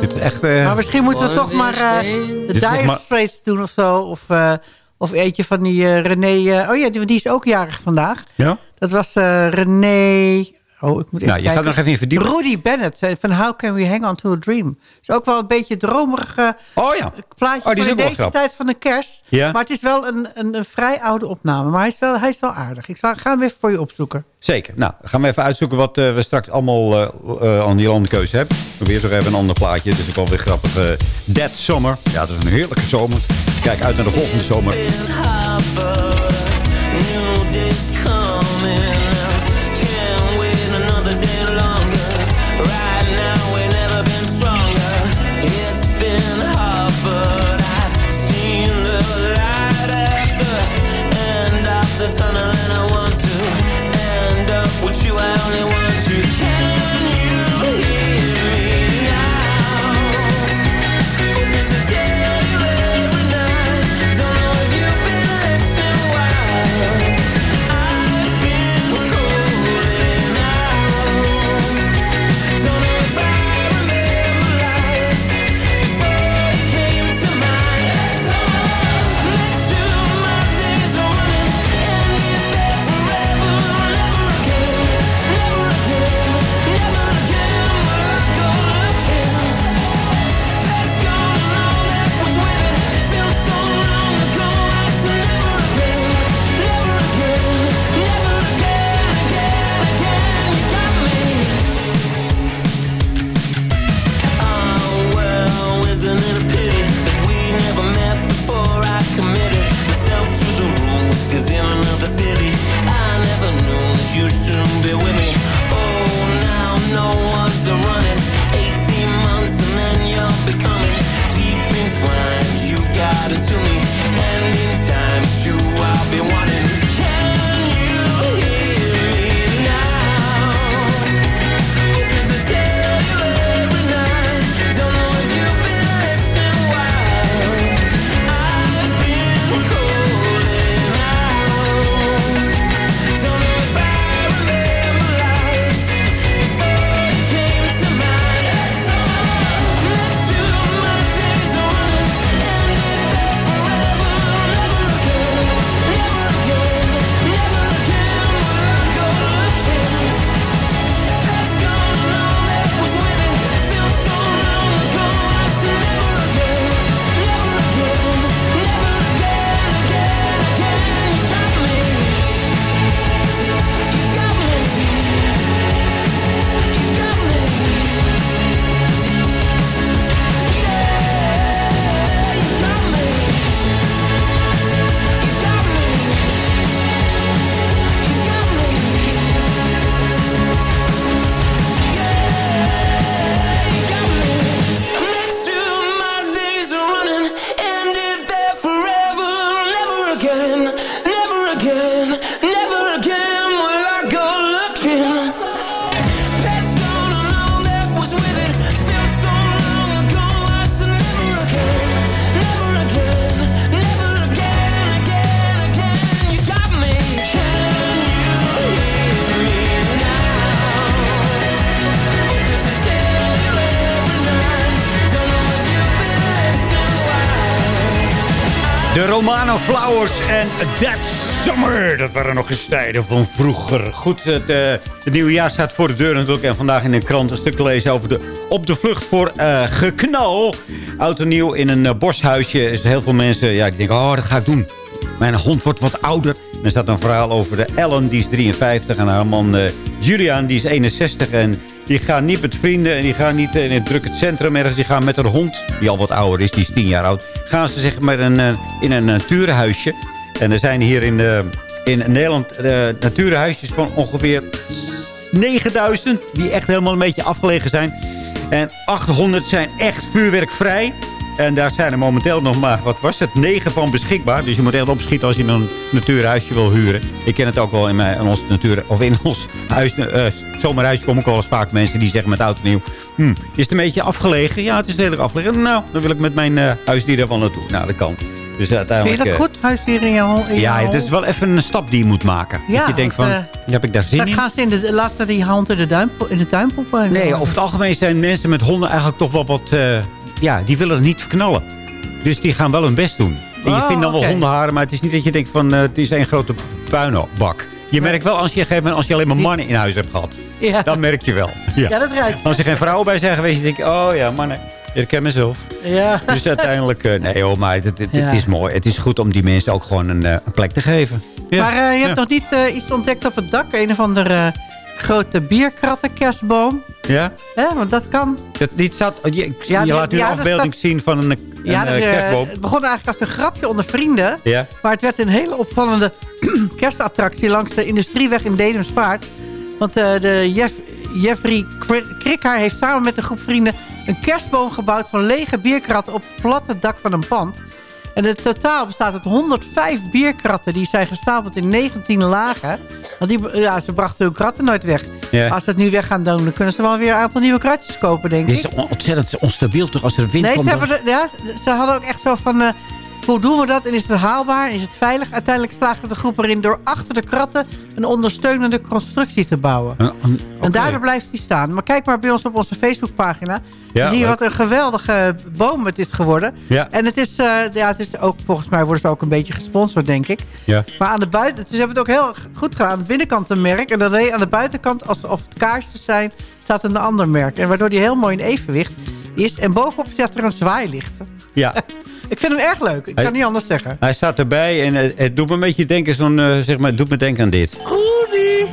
Dit is echt... eh, Maar misschien moeten we toch maar eh, de Dire Straits doen of zo. Of, eh, Of eentje van die René... eh, oh ja, die, die is ook jarig vandaag. Ja? Dat was eh, René... Oh, ik moet even Nou, je gaat er nog even in verdiepen. Rudy Bennett eh, van How Can We Hang On To A Dream. is ook wel een beetje een dromerige oh, ja. plaatje Oh, die is ook wel deze grappig. tijd van de kerst. Ja. Maar het is wel een, een, een vrij oude opname. Maar hij is wel, hij is wel aardig. Ik zal, ga hem even voor je opzoeken. Zeker. Nou, gaan we even uitzoeken wat eh, we straks allemaal eh, eh, aan die landenkeuze hebben. Probeer toch even een ander plaatje. Het is ook wel weer grappig. Dead Summer. Ja, het is een heerlijke zomer. Kijk uit naar de volgende zomer. De Romano Flowers en That Summer. Dat waren nog eens tijden van vroeger. Goed, het, eh, nieuwe jaar staat voor de deur natuurlijk. En vandaag in de krant een stuk lezen over de op de vlucht voor eh, geknal. Oud en nieuw in een eh, boshuisje. Is heel veel mensen ja, die denken, oh, dat ga ik doen. Mijn hond wordt wat ouder. Er staat een verhaal over de Ellen, die is 53. En haar man Julian, die is 61. En die gaan niet met vrienden en die gaan niet in het drukke centrum ergens. Die gaan met haar hond, die al wat ouder is, die is 10 jaar oud. Gaan ze zeg maar een, eh, in een natuurhuisje. En er zijn hier in, eh, in Nederland eh, natuurhuisjes van ongeveer 9000. Die echt helemaal een beetje afgelegen zijn. En 800 zijn echt vuurwerkvrij. En daar zijn er momenteel nog maar, wat was het, 9 van beschikbaar. Dus je moet echt opschieten als je een natuurhuisje wil huren. Ik ken het ook wel in, mijn, in ons natuur, of in ons huis, eh, zomerhuisje komen ook wel eens vaak mensen die zeggen met oud en nieuw. Hm, is het een beetje afgelegen? Ja, het is redelijk afgelegen. Nou, dan wil ik met mijn eh huisdieren wel naartoe. Nou, dat kan. Dus Vind je dat eh, goed, huisdieren in in ja, het is wel even een stap die je moet maken. Ja, dat je denkt van, heb ik daar zin Dan in? gaan ze in de, laat ze die hand in de, duim, in de tuin poepen. Nee, over het algemeen zijn mensen met honden eigenlijk toch wel wat... ja, die willen het niet verknallen. Dus die gaan wel hun best doen. En je Oh, vindt dan wel oké. hondenharen, maar het is niet dat je denkt van eh, het is één grote puinbak. Je merkt wel als je, gegeven als je alleen maar mannen in huis hebt gehad. Ja. Dan merk je wel. Ja, dat ruikt. Als er geen vrouwen bij zijn geweest, dan denk ik, oh ja, mannen. Ik ken mezelf. Ja. Dus uiteindelijk, eh, nee hoor, maar het, het, het Ja. is mooi. Het is goed om die mensen ook gewoon een, eh, een plek te geven. Ja. Maar je hebt Ja. nog niet iets ontdekt op het dak? Een of andere grote bierkratten kerstboom? Ja? Hè, want dat kan. Dat, dit staat, je je Ja, laat nu ja, een afbeelding zien van een, een Ja, eh, er, eh, kerstboom. het begon eigenlijk als een grapje onder vrienden. Ja. Maar het werd een hele opvallende (clears throat) kerstattractie langs de Industrieweg in Dedemsvaart. Want eh, de Jeff, Jeffrey Kri- Krikhaar heeft samen met een groep vrienden... een kerstboom gebouwd van lege bierkratten op het platte dak van een pand. En het totaal bestaat uit 105 bierkratten. Die zijn gestapeld in 19 lagen. Want die, ja, ze brachten hun kratten nooit weg. Ja. Als ze het nu weg gaan doen, dan kunnen ze wel weer een aantal nieuwe kratjes kopen, denk ik. is on- ontzettend onstabiel toch als er wind Nee, komt. ze, dan- hebben de- ja, ze hadden ook echt zo van... eh, hoe doen we dat en is het haalbaar? Is het veilig? Uiteindelijk slagen de groep erin door achter de kratten... een ondersteunende constructie te bouwen. En daardoor blijft hij staan. Maar kijk maar bij ons op onze Facebookpagina. Ja, dan zie je wat een geweldige boom het is geworden. Ja. En het is, eh, ja, het is ook, volgens mij worden ze ook een beetje gesponsord, denk ik. Ja. Maar aan de buiten, dus ze hebben het ook heel goed gedaan. Aan de binnenkant een merk. En dan aan de buitenkant, alsof het kaarsjes zijn, staat een ander merk. En waardoor die heel mooi in evenwicht is. En bovenop staat er een zwaailicht. Ja. (laughs) Ik vind hem erg leuk. Ik Hij- kan niet anders zeggen. Hij staat erbij en het, het doet me een beetje denken, zo'n, eh, zeg maar, het doet me denken aan dit. Rudy!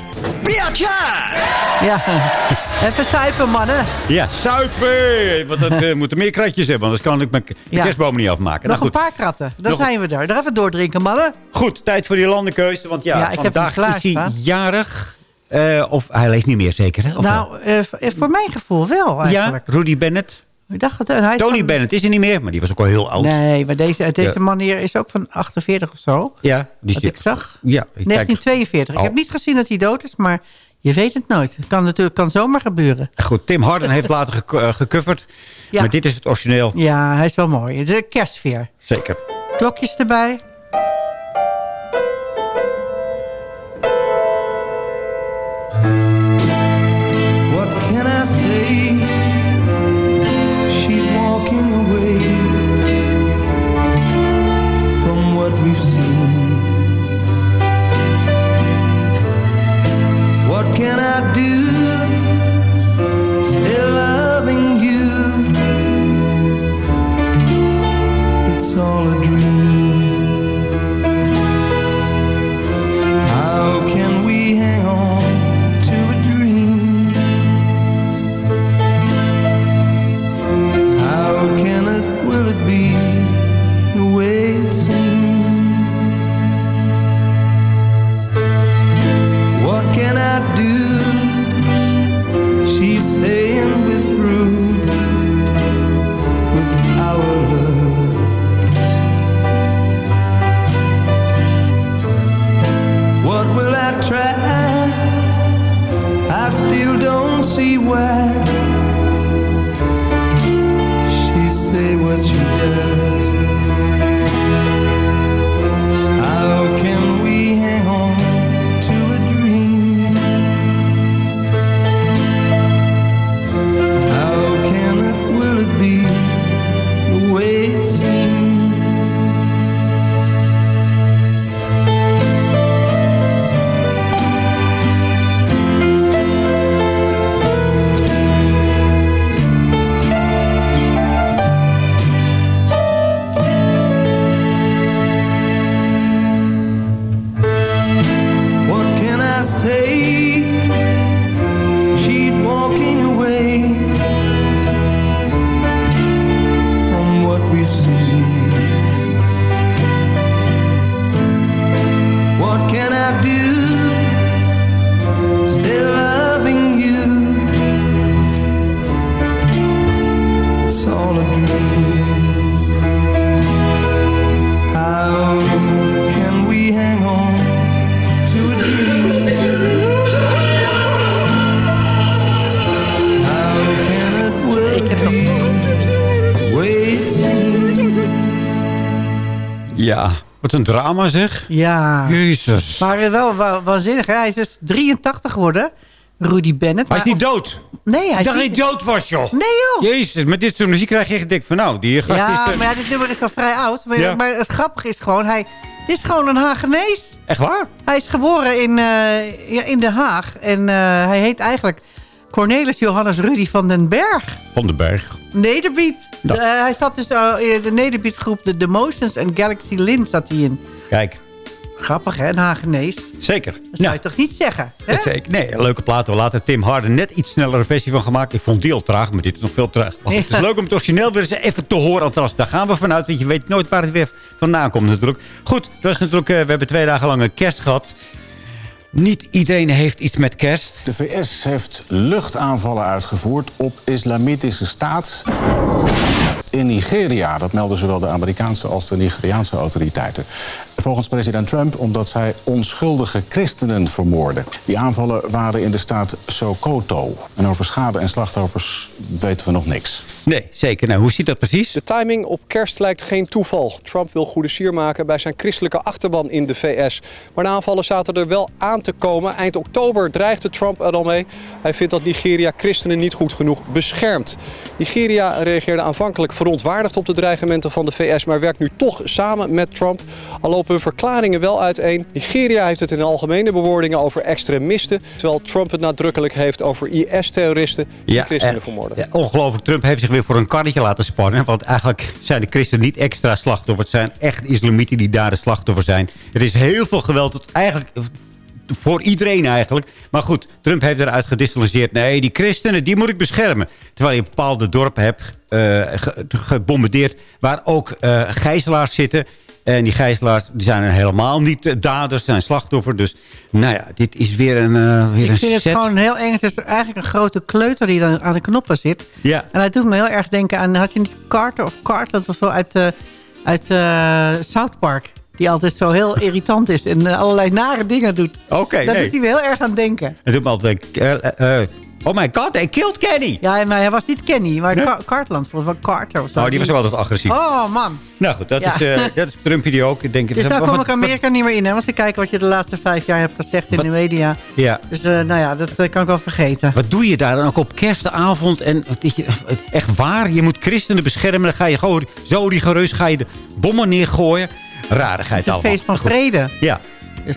Ja, (laughs) even suipen, mannen. Ja, suipen! Want dat eh, moeten meer kratjes hebben, anders kan ik mijn Ja. kerstboom niet afmaken. Nog Nou, een paar kratten. Dan Nog- zijn we er. Er even doordrinken, mannen. goed, tijd voor die landenkeuze. Want ja, Ja, ik heb vandaag is hij jarig. Eh, of hij leeft niet meer zeker, hè? Of nou, voor mijn gevoel wel eigenlijk. ja, Rudy Bennett. Ik dacht het, en hij Tony van- Bennett is er niet meer, maar die was ook al heel oud. Nee, maar deze, deze Ja. man hier is ook van 48 of zo. Ja, die Wat ik zag. Ja, ik kijk- 1942. Oh. Ik heb niet gezien dat hij dood is, maar je weet het nooit. Het kan natuurlijk kan zomaar gebeuren. Goed, Tim Harden heeft later gec- eh, gecoverd. Ja. Maar dit is het origineel. Ja, hij is wel mooi. Het is een kerstsfeer. Zeker. Klokjes erbij. Drama zeg. Ja. Jezus. Maar eh, wel wa- waanzinnig. Hij is dus 83 geworden. Rudy Bennett. Hij is niet dood. Nee, hij Ik dacht is hij niet... dood was, joh. Nee, joh. Jezus, met dit soort muziek krijg je denk van, nou, die gast Ja, is... eh, maar ja, dit nummer is al vrij oud. Maar, Ja. maar het grappige is gewoon, hij, het is gewoon een Hagenees. Echt waar? Hij is geboren in, eh, ja, in Den Haag. En hij heet eigenlijk Cornelis Johannes Rudy van den Berg. Van den Berg. Nederbeat. De- eh, hij zat dus in de Nederbeat groep The Demotions en Galaxy Lin zat hij in. Kijk, Grappig hè, een Hagenees. zeker. Dat zou je toch niet zeggen? Hè? Zeker. Nee, een leuke plaat. We laten Tim Harden net iets snellere versie van gemaakt. Ik vond die al traag, maar dit is nog veel traag. Maar Het is leuk om het origineel weer eens even te horen. Althans, daar gaan we vanuit. Want je weet nooit waar het weer vandaan komt natuurlijk. Goed, het was natuurlijk, eh, we hebben twee dagen lang een kerst gehad. Niet iedereen heeft iets met kerst. De VS heeft luchtaanvallen uitgevoerd op islamitische staat in Nigeria. Dat melden zowel de Amerikaanse als de Nigeriaanse autoriteiten. Volgens president Trump omdat zij onschuldige christenen vermoorden. Die aanvallen waren in de staat Sokoto. En over schade en slachtoffers weten we nog niks. Nee, zeker. Nou, hoe ziet dat precies? De timing op kerst lijkt geen toeval. Trump wil goede sier maken bij zijn christelijke achterban in de VS. Maar de aanvallen zaten er wel aan te komen. Eind oktober dreigde Trump er al mee. Hij vindt dat Nigeria christenen niet goed genoeg beschermt. Nigeria reageerde aanvankelijk verontwaardigd op de dreigementen van de VS... maar werkt nu toch samen met Trump. Al lopen hun verklaringen wel uiteen. Nigeria heeft het in algemene bewoordingen over extremisten... terwijl Trump het nadrukkelijk heeft over IS-terroristen die christenen eh, vermoorden. ja, ongelooflijk. Trump heeft zich weer voor een karretje laten spannen. Want eigenlijk zijn de christenen niet extra slachtoffers. Het zijn echt islamieten die daar de slachtoffer zijn. Er is heel veel geweld. tot eigenlijk voor iedereen eigenlijk. Maar goed, Trump heeft eruit gedistallenseerd. Nee, die christenen, die moet ik beschermen. Terwijl je bepaalde dorpen hebt ge- gebombardeerd... waar ook eh, gijzelaars zitten... En die gijzelaars die zijn helemaal niet eh, daders, zijn slachtoffer. Dus nou ja, dit is weer een, eh, weer Ik een vind het set. gewoon heel eng. Het is eigenlijk een grote kleuter die dan aan de knoppen zit. Ja. En hij doet me heel erg denken aan... Had je niet Carter of Cartland of zo uit, eh, uit South Park? Die altijd zo heel irritant is en allerlei nare dingen doet. Oké, Daar nee. doet hij me heel erg aan denken. Het doet me altijd... oh my god, they killed Kenny! Ja, maar hij was niet Kenny, maar Car- Cartland. Volgens mij Carter of zo. Oh, die was wel altijd agressief. Oh, man. Nou goed, dat, Ja. is, eh, dat is die ook. Ik denk, Dus daar kom ik wat- Amerika niet meer in, hè? Want ze kijken wat je de laatste vijf jaar hebt gezegd in de media. Ja. Dus eh, nou ja, dat eh, kan ik wel vergeten. Wat doe je daar dan ook op kerstavond? En wat is je, echt waar, je moet christenen beschermen. Dan ga je gewoon zo rigoureus ga je de bommen neergooien. Rarigheid Het allemaal. feest van vrede. Ja. Dus,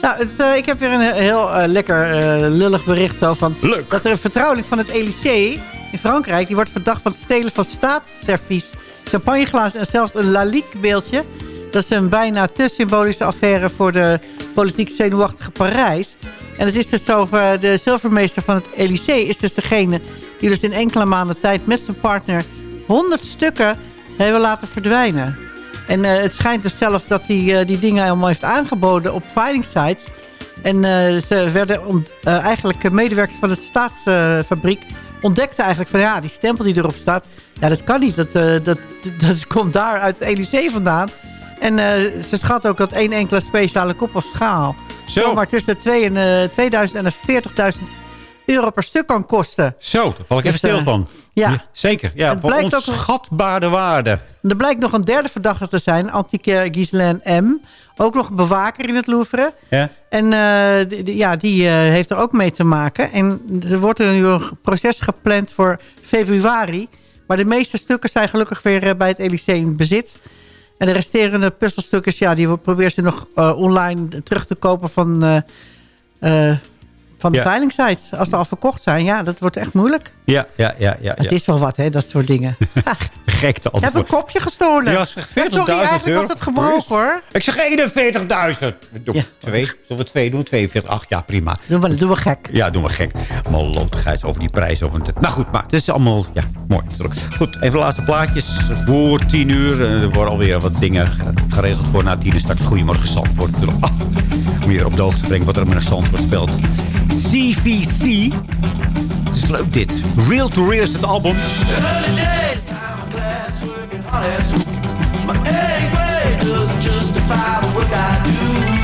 nou, het, eh, ik heb weer een heel eh, lekker eh, lullig bericht zo van... Leuk. Dat er een vertrouweling van het Elysée in Frankrijk... die wordt verdacht van het stelen van staatsservies, champagneglazen... en zelfs een lalique beeldje. Dat is een bijna te symbolische affaire voor de politiek zenuwachtige Parijs. En het is dus zo, eh, de zilvermeester van het Elysée is dus degene... die dus in enkele maanden tijd met zijn partner... 100 stukken hebben laten verdwijnen. En eh, het schijnt dus zelf dat hij eh, die dingen allemaal heeft aangeboden op filing sites. En eh, ze werden eigenlijk medewerkers van de staatsfabriek... ontdekten eigenlijk van ja, die stempel die erop staat... ja, dat kan niet. Dat, eh, dat, dat (laughs) komt daar uit het Elysée vandaan. En ze schatten ook dat één enkele speciale kop of schaal... Zo. zomaar tussen de twee en, eh, 2000 en de 40.000 euro per stuk kan kosten. Zo, daar val ik even Dus, stil van. ja. Zeker, ja, Het van blijkt ook- onschatbare Er blijkt nog een derde verdachte te zijn, Antieke Ghislaine M. Ook nog een bewaker in het Louvre. Ja? En eh, ja, die eh, heeft er ook mee te maken. En er wordt nu een proces gepland voor februari. Maar de meeste stukken zijn gelukkig weer eh, bij het Elysée in bezit. En de resterende puzzelstukjes, ja, die proberen ze nog online terug te kopen van, van de Ja. veilingsites. Als ze al verkocht zijn, ja, dat wordt echt moeilijk. Ja, ja, ja. ja, Het ja. is wel wat, hè, dat soort dingen. Gekte Je altijd. hebt een kopje gestolen. Ja, zeg, Ja, sorry, 40.000 eigenlijk euro. was het gebroken, hoor. Ik zeg 41.000. Doe twee. Zullen we twee doen? 42. Ach ja, prima. Doen we, doen we gek. Ja, doen we gek. Allemaal lotigheid over die prijs. Over het... Nou goed, maar het is allemaal ja, mooi. Goed, even de laatste plaatjes. Voor tien uur. Eh, Er worden alweer wat dingen ge- geregeld voor na tien uur. Straks Goedemorgen Zandvoort. Ah, om je op de hoogte te brengen wat er met Zandvoort speelt. CVC. Het is leuk dit. Real to Real is het album. My A grade doesn't justify the work I do.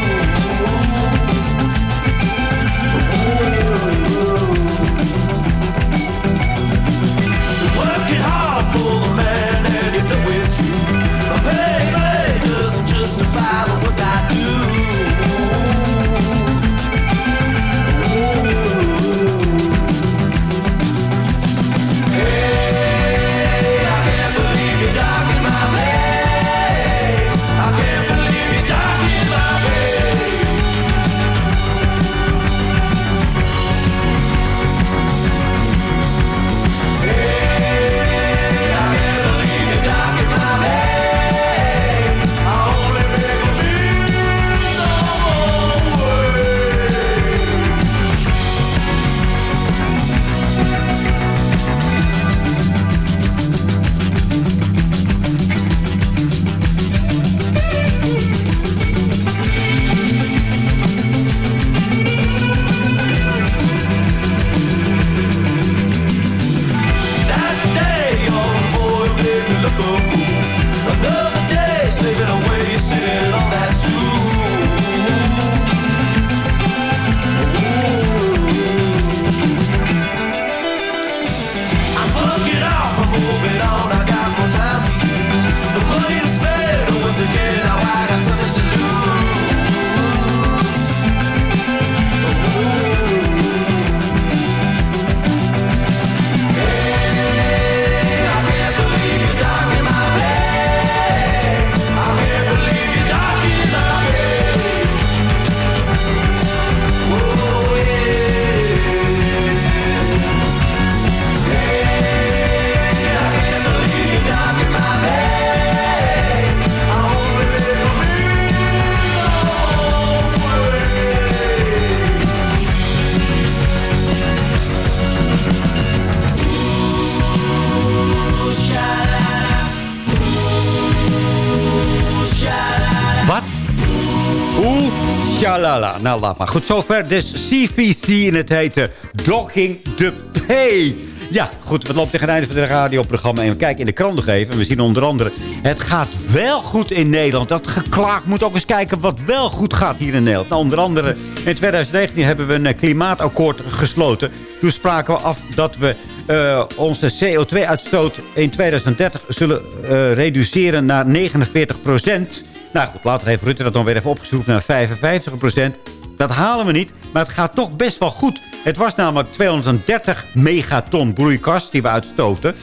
Shalala. Nou, laat maar. Goed, zover dus CVC en het heette Docking the Pay. Ja, goed, we lopen tegen het einde van het radioprogramma. En we kijken in de krant nog even. En we zien onder andere, het gaat wel goed in Nederland. Dat geklaagd moet ook eens kijken wat wel goed gaat hier in Nederland. Nou, onder andere in 2019 hebben we een eh, klimaatakkoord gesloten. Toen spraken we af dat we eh, onze CO2-uitstoot in 2030 zullen eh, reduceren naar 49 procent. Nou goed, later heeft Rutte dat dan weer even opgeschroefd naar 55 procent. Dat halen we niet, maar het gaat toch best wel goed. Het was namelijk 230 megaton broeikas die we uitstoten.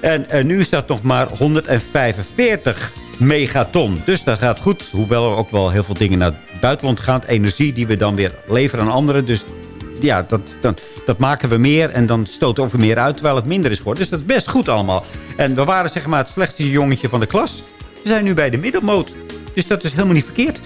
En eh, nu is dat nog maar 145 megaton. Dus dat gaat goed. Hoewel er ook wel heel veel dingen naar het buitenland gaan. Energie die we dan weer leveren aan anderen. Dus ja, dat, dat, maken we meer. En dan stoten we meer uit, terwijl het minder is geworden. Dus dat is best goed allemaal. En we waren zeg maar het slechtste jongetje van de klas. We zijn nu bij de middelmoot. Dus dat is helemaal niet verkeerd.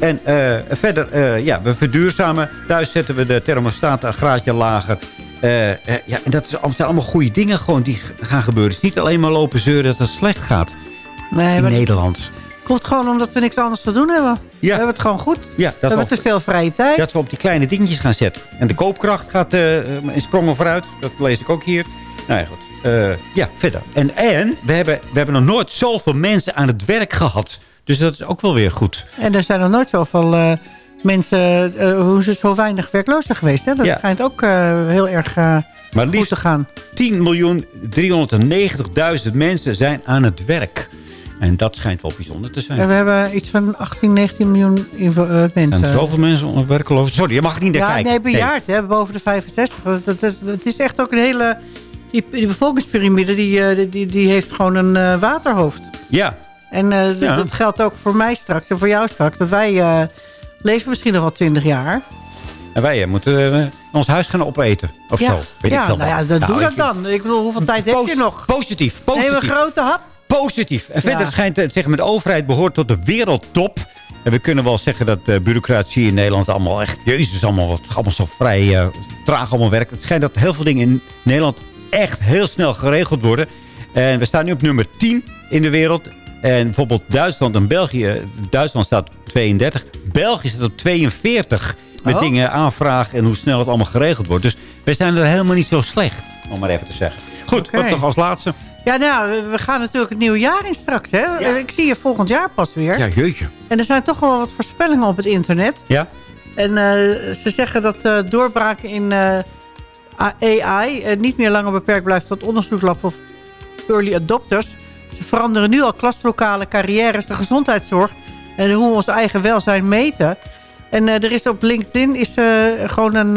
En eh, verder, eh, ja, we verduurzamen. Thuis zetten we de thermostaat een graadje lager. Eh, ja, en dat is, dat zijn allemaal goede dingen gewoon die gaan gebeuren. Het is niet alleen maar lopen zeuren dat het slecht gaat Nee, in Nederland. komt gewoon omdat we niks anders te doen hebben. We hebben het gewoon goed. Ja, we hebben te veel vrije tijd. Dat we op die kleine dingetjes gaan zetten. En de koopkracht gaat in sprongen vooruit. Dat lees ik ook hier. Nou ja, goed. Ja, verder. En, en we, hebben, we hebben nog nooit zoveel mensen aan het werk gehad. Dus dat is ook wel weer goed. En er zijn nog nooit zoveel eh, mensen, eh, hoe het zo weinig werklozen geweest. Hè? Dat Ja. schijnt ook eh, heel erg goed te gaan. 10.390.000 mensen zijn aan het werk. En dat schijnt wel bijzonder te zijn. En we hebben iets van 18, 19 miljoen mensen. zijn zoveel mensen werkloos. Sorry, je mag niet naar ja, kijken. nee, bejaard, Hè, boven de 65. Dat, is, het is echt ook een hele... Die, die bevolkingspyramide, die, die, die, heeft gewoon een waterhoofd. Ja. En eh, Ja. dat geldt ook voor mij straks en voor jou straks. Dat wij eh, leven misschien nog wel 20 jaar. En wij eh, moeten ons huis gaan opeten. Of ja, zo. Weet ja ik veel nou ja, Nou, doe ik dat dan. Ik bedoel, hoeveel tijd heb je nog? Positief, positief. Neem een grote hap. Positief. En verder schijnt het zeggen met de overheid behoort tot de wereldtop. En we kunnen wel zeggen dat de bureaucratie in Nederland allemaal echt... Jezus, allemaal, wat, allemaal zo vrij traag allemaal werkt. Het schijnt dat heel veel dingen in Nederland echt heel snel geregeld worden. En we staan nu op nummer 10 in de wereld. En bijvoorbeeld Duitsland en België. Duitsland staat op 32. België staat op 42. Met Oh. dingen aanvragen en hoe snel het allemaal geregeld wordt. Dus wij zijn er helemaal niet zo slecht. Om maar even te zeggen. Goed, Oké. wat toch als laatste? Ja, nou, we- gaan natuurlijk het nieuwe jaar in straks. Hè? Ik zie je volgend jaar pas weer. Ja, jeetje. En er zijn toch wel wat voorspellingen op het internet. Ja? En eh, ze zeggen dat eh, doorbraken in eh, AI niet meer langer beperkt blijft tot onderzoekslab of early adopters. Ze veranderen nu al klaslokalen, carrières, de gezondheidszorg en hoe we ons eigen welzijn meten. En eh, er is op LinkedIn is, eh, gewoon een...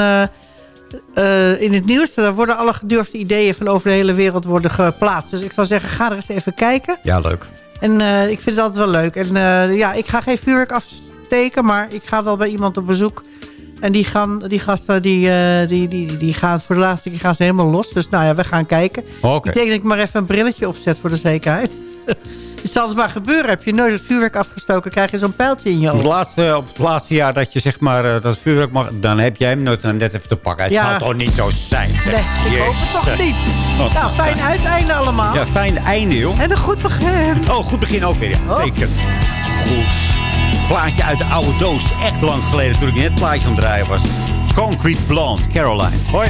eh, in het nieuws, daar worden alle gedurfde ideeën van over de hele wereld worden geplaatst. Dus ik zou zeggen, ga er eens even kijken. Ja, leuk. En ik vind het altijd wel leuk. En ja, ik ga geen vuurwerk afsteken, maar ik ga wel bij iemand op bezoek. En die, gaan, die gasten die, eh, die, die, die gaan voor de laatste keer gaan ze helemaal los. Dus nou ja, we gaan kijken. Ik denk dat ik maar even een brilletje opzet voor de zekerheid. (laughs) het zal het maar gebeuren. Heb je nooit het vuurwerk afgestoken, krijg je zo'n pijltje in je Op het, oog. laatste, op het laatste jaar dat je zeg maar eh, dat vuurwerk mag, dan heb jij hem nooit net even te pakken. Het Ja. zal toch niet zo zijn? Nee, ik hoop het toch niet. Wat Nou, fijn fijn. uiteinde allemaal. Ja, fijn einde, joh. En een goed begin. Oh, goed begin ook weer, ja. Oh. Zeker. Goed. Plaatje uit de oude doos. Echt lang geleden toen ik net het plaatje aan draaien was. Concrete Blonde, Caroline. Hoi.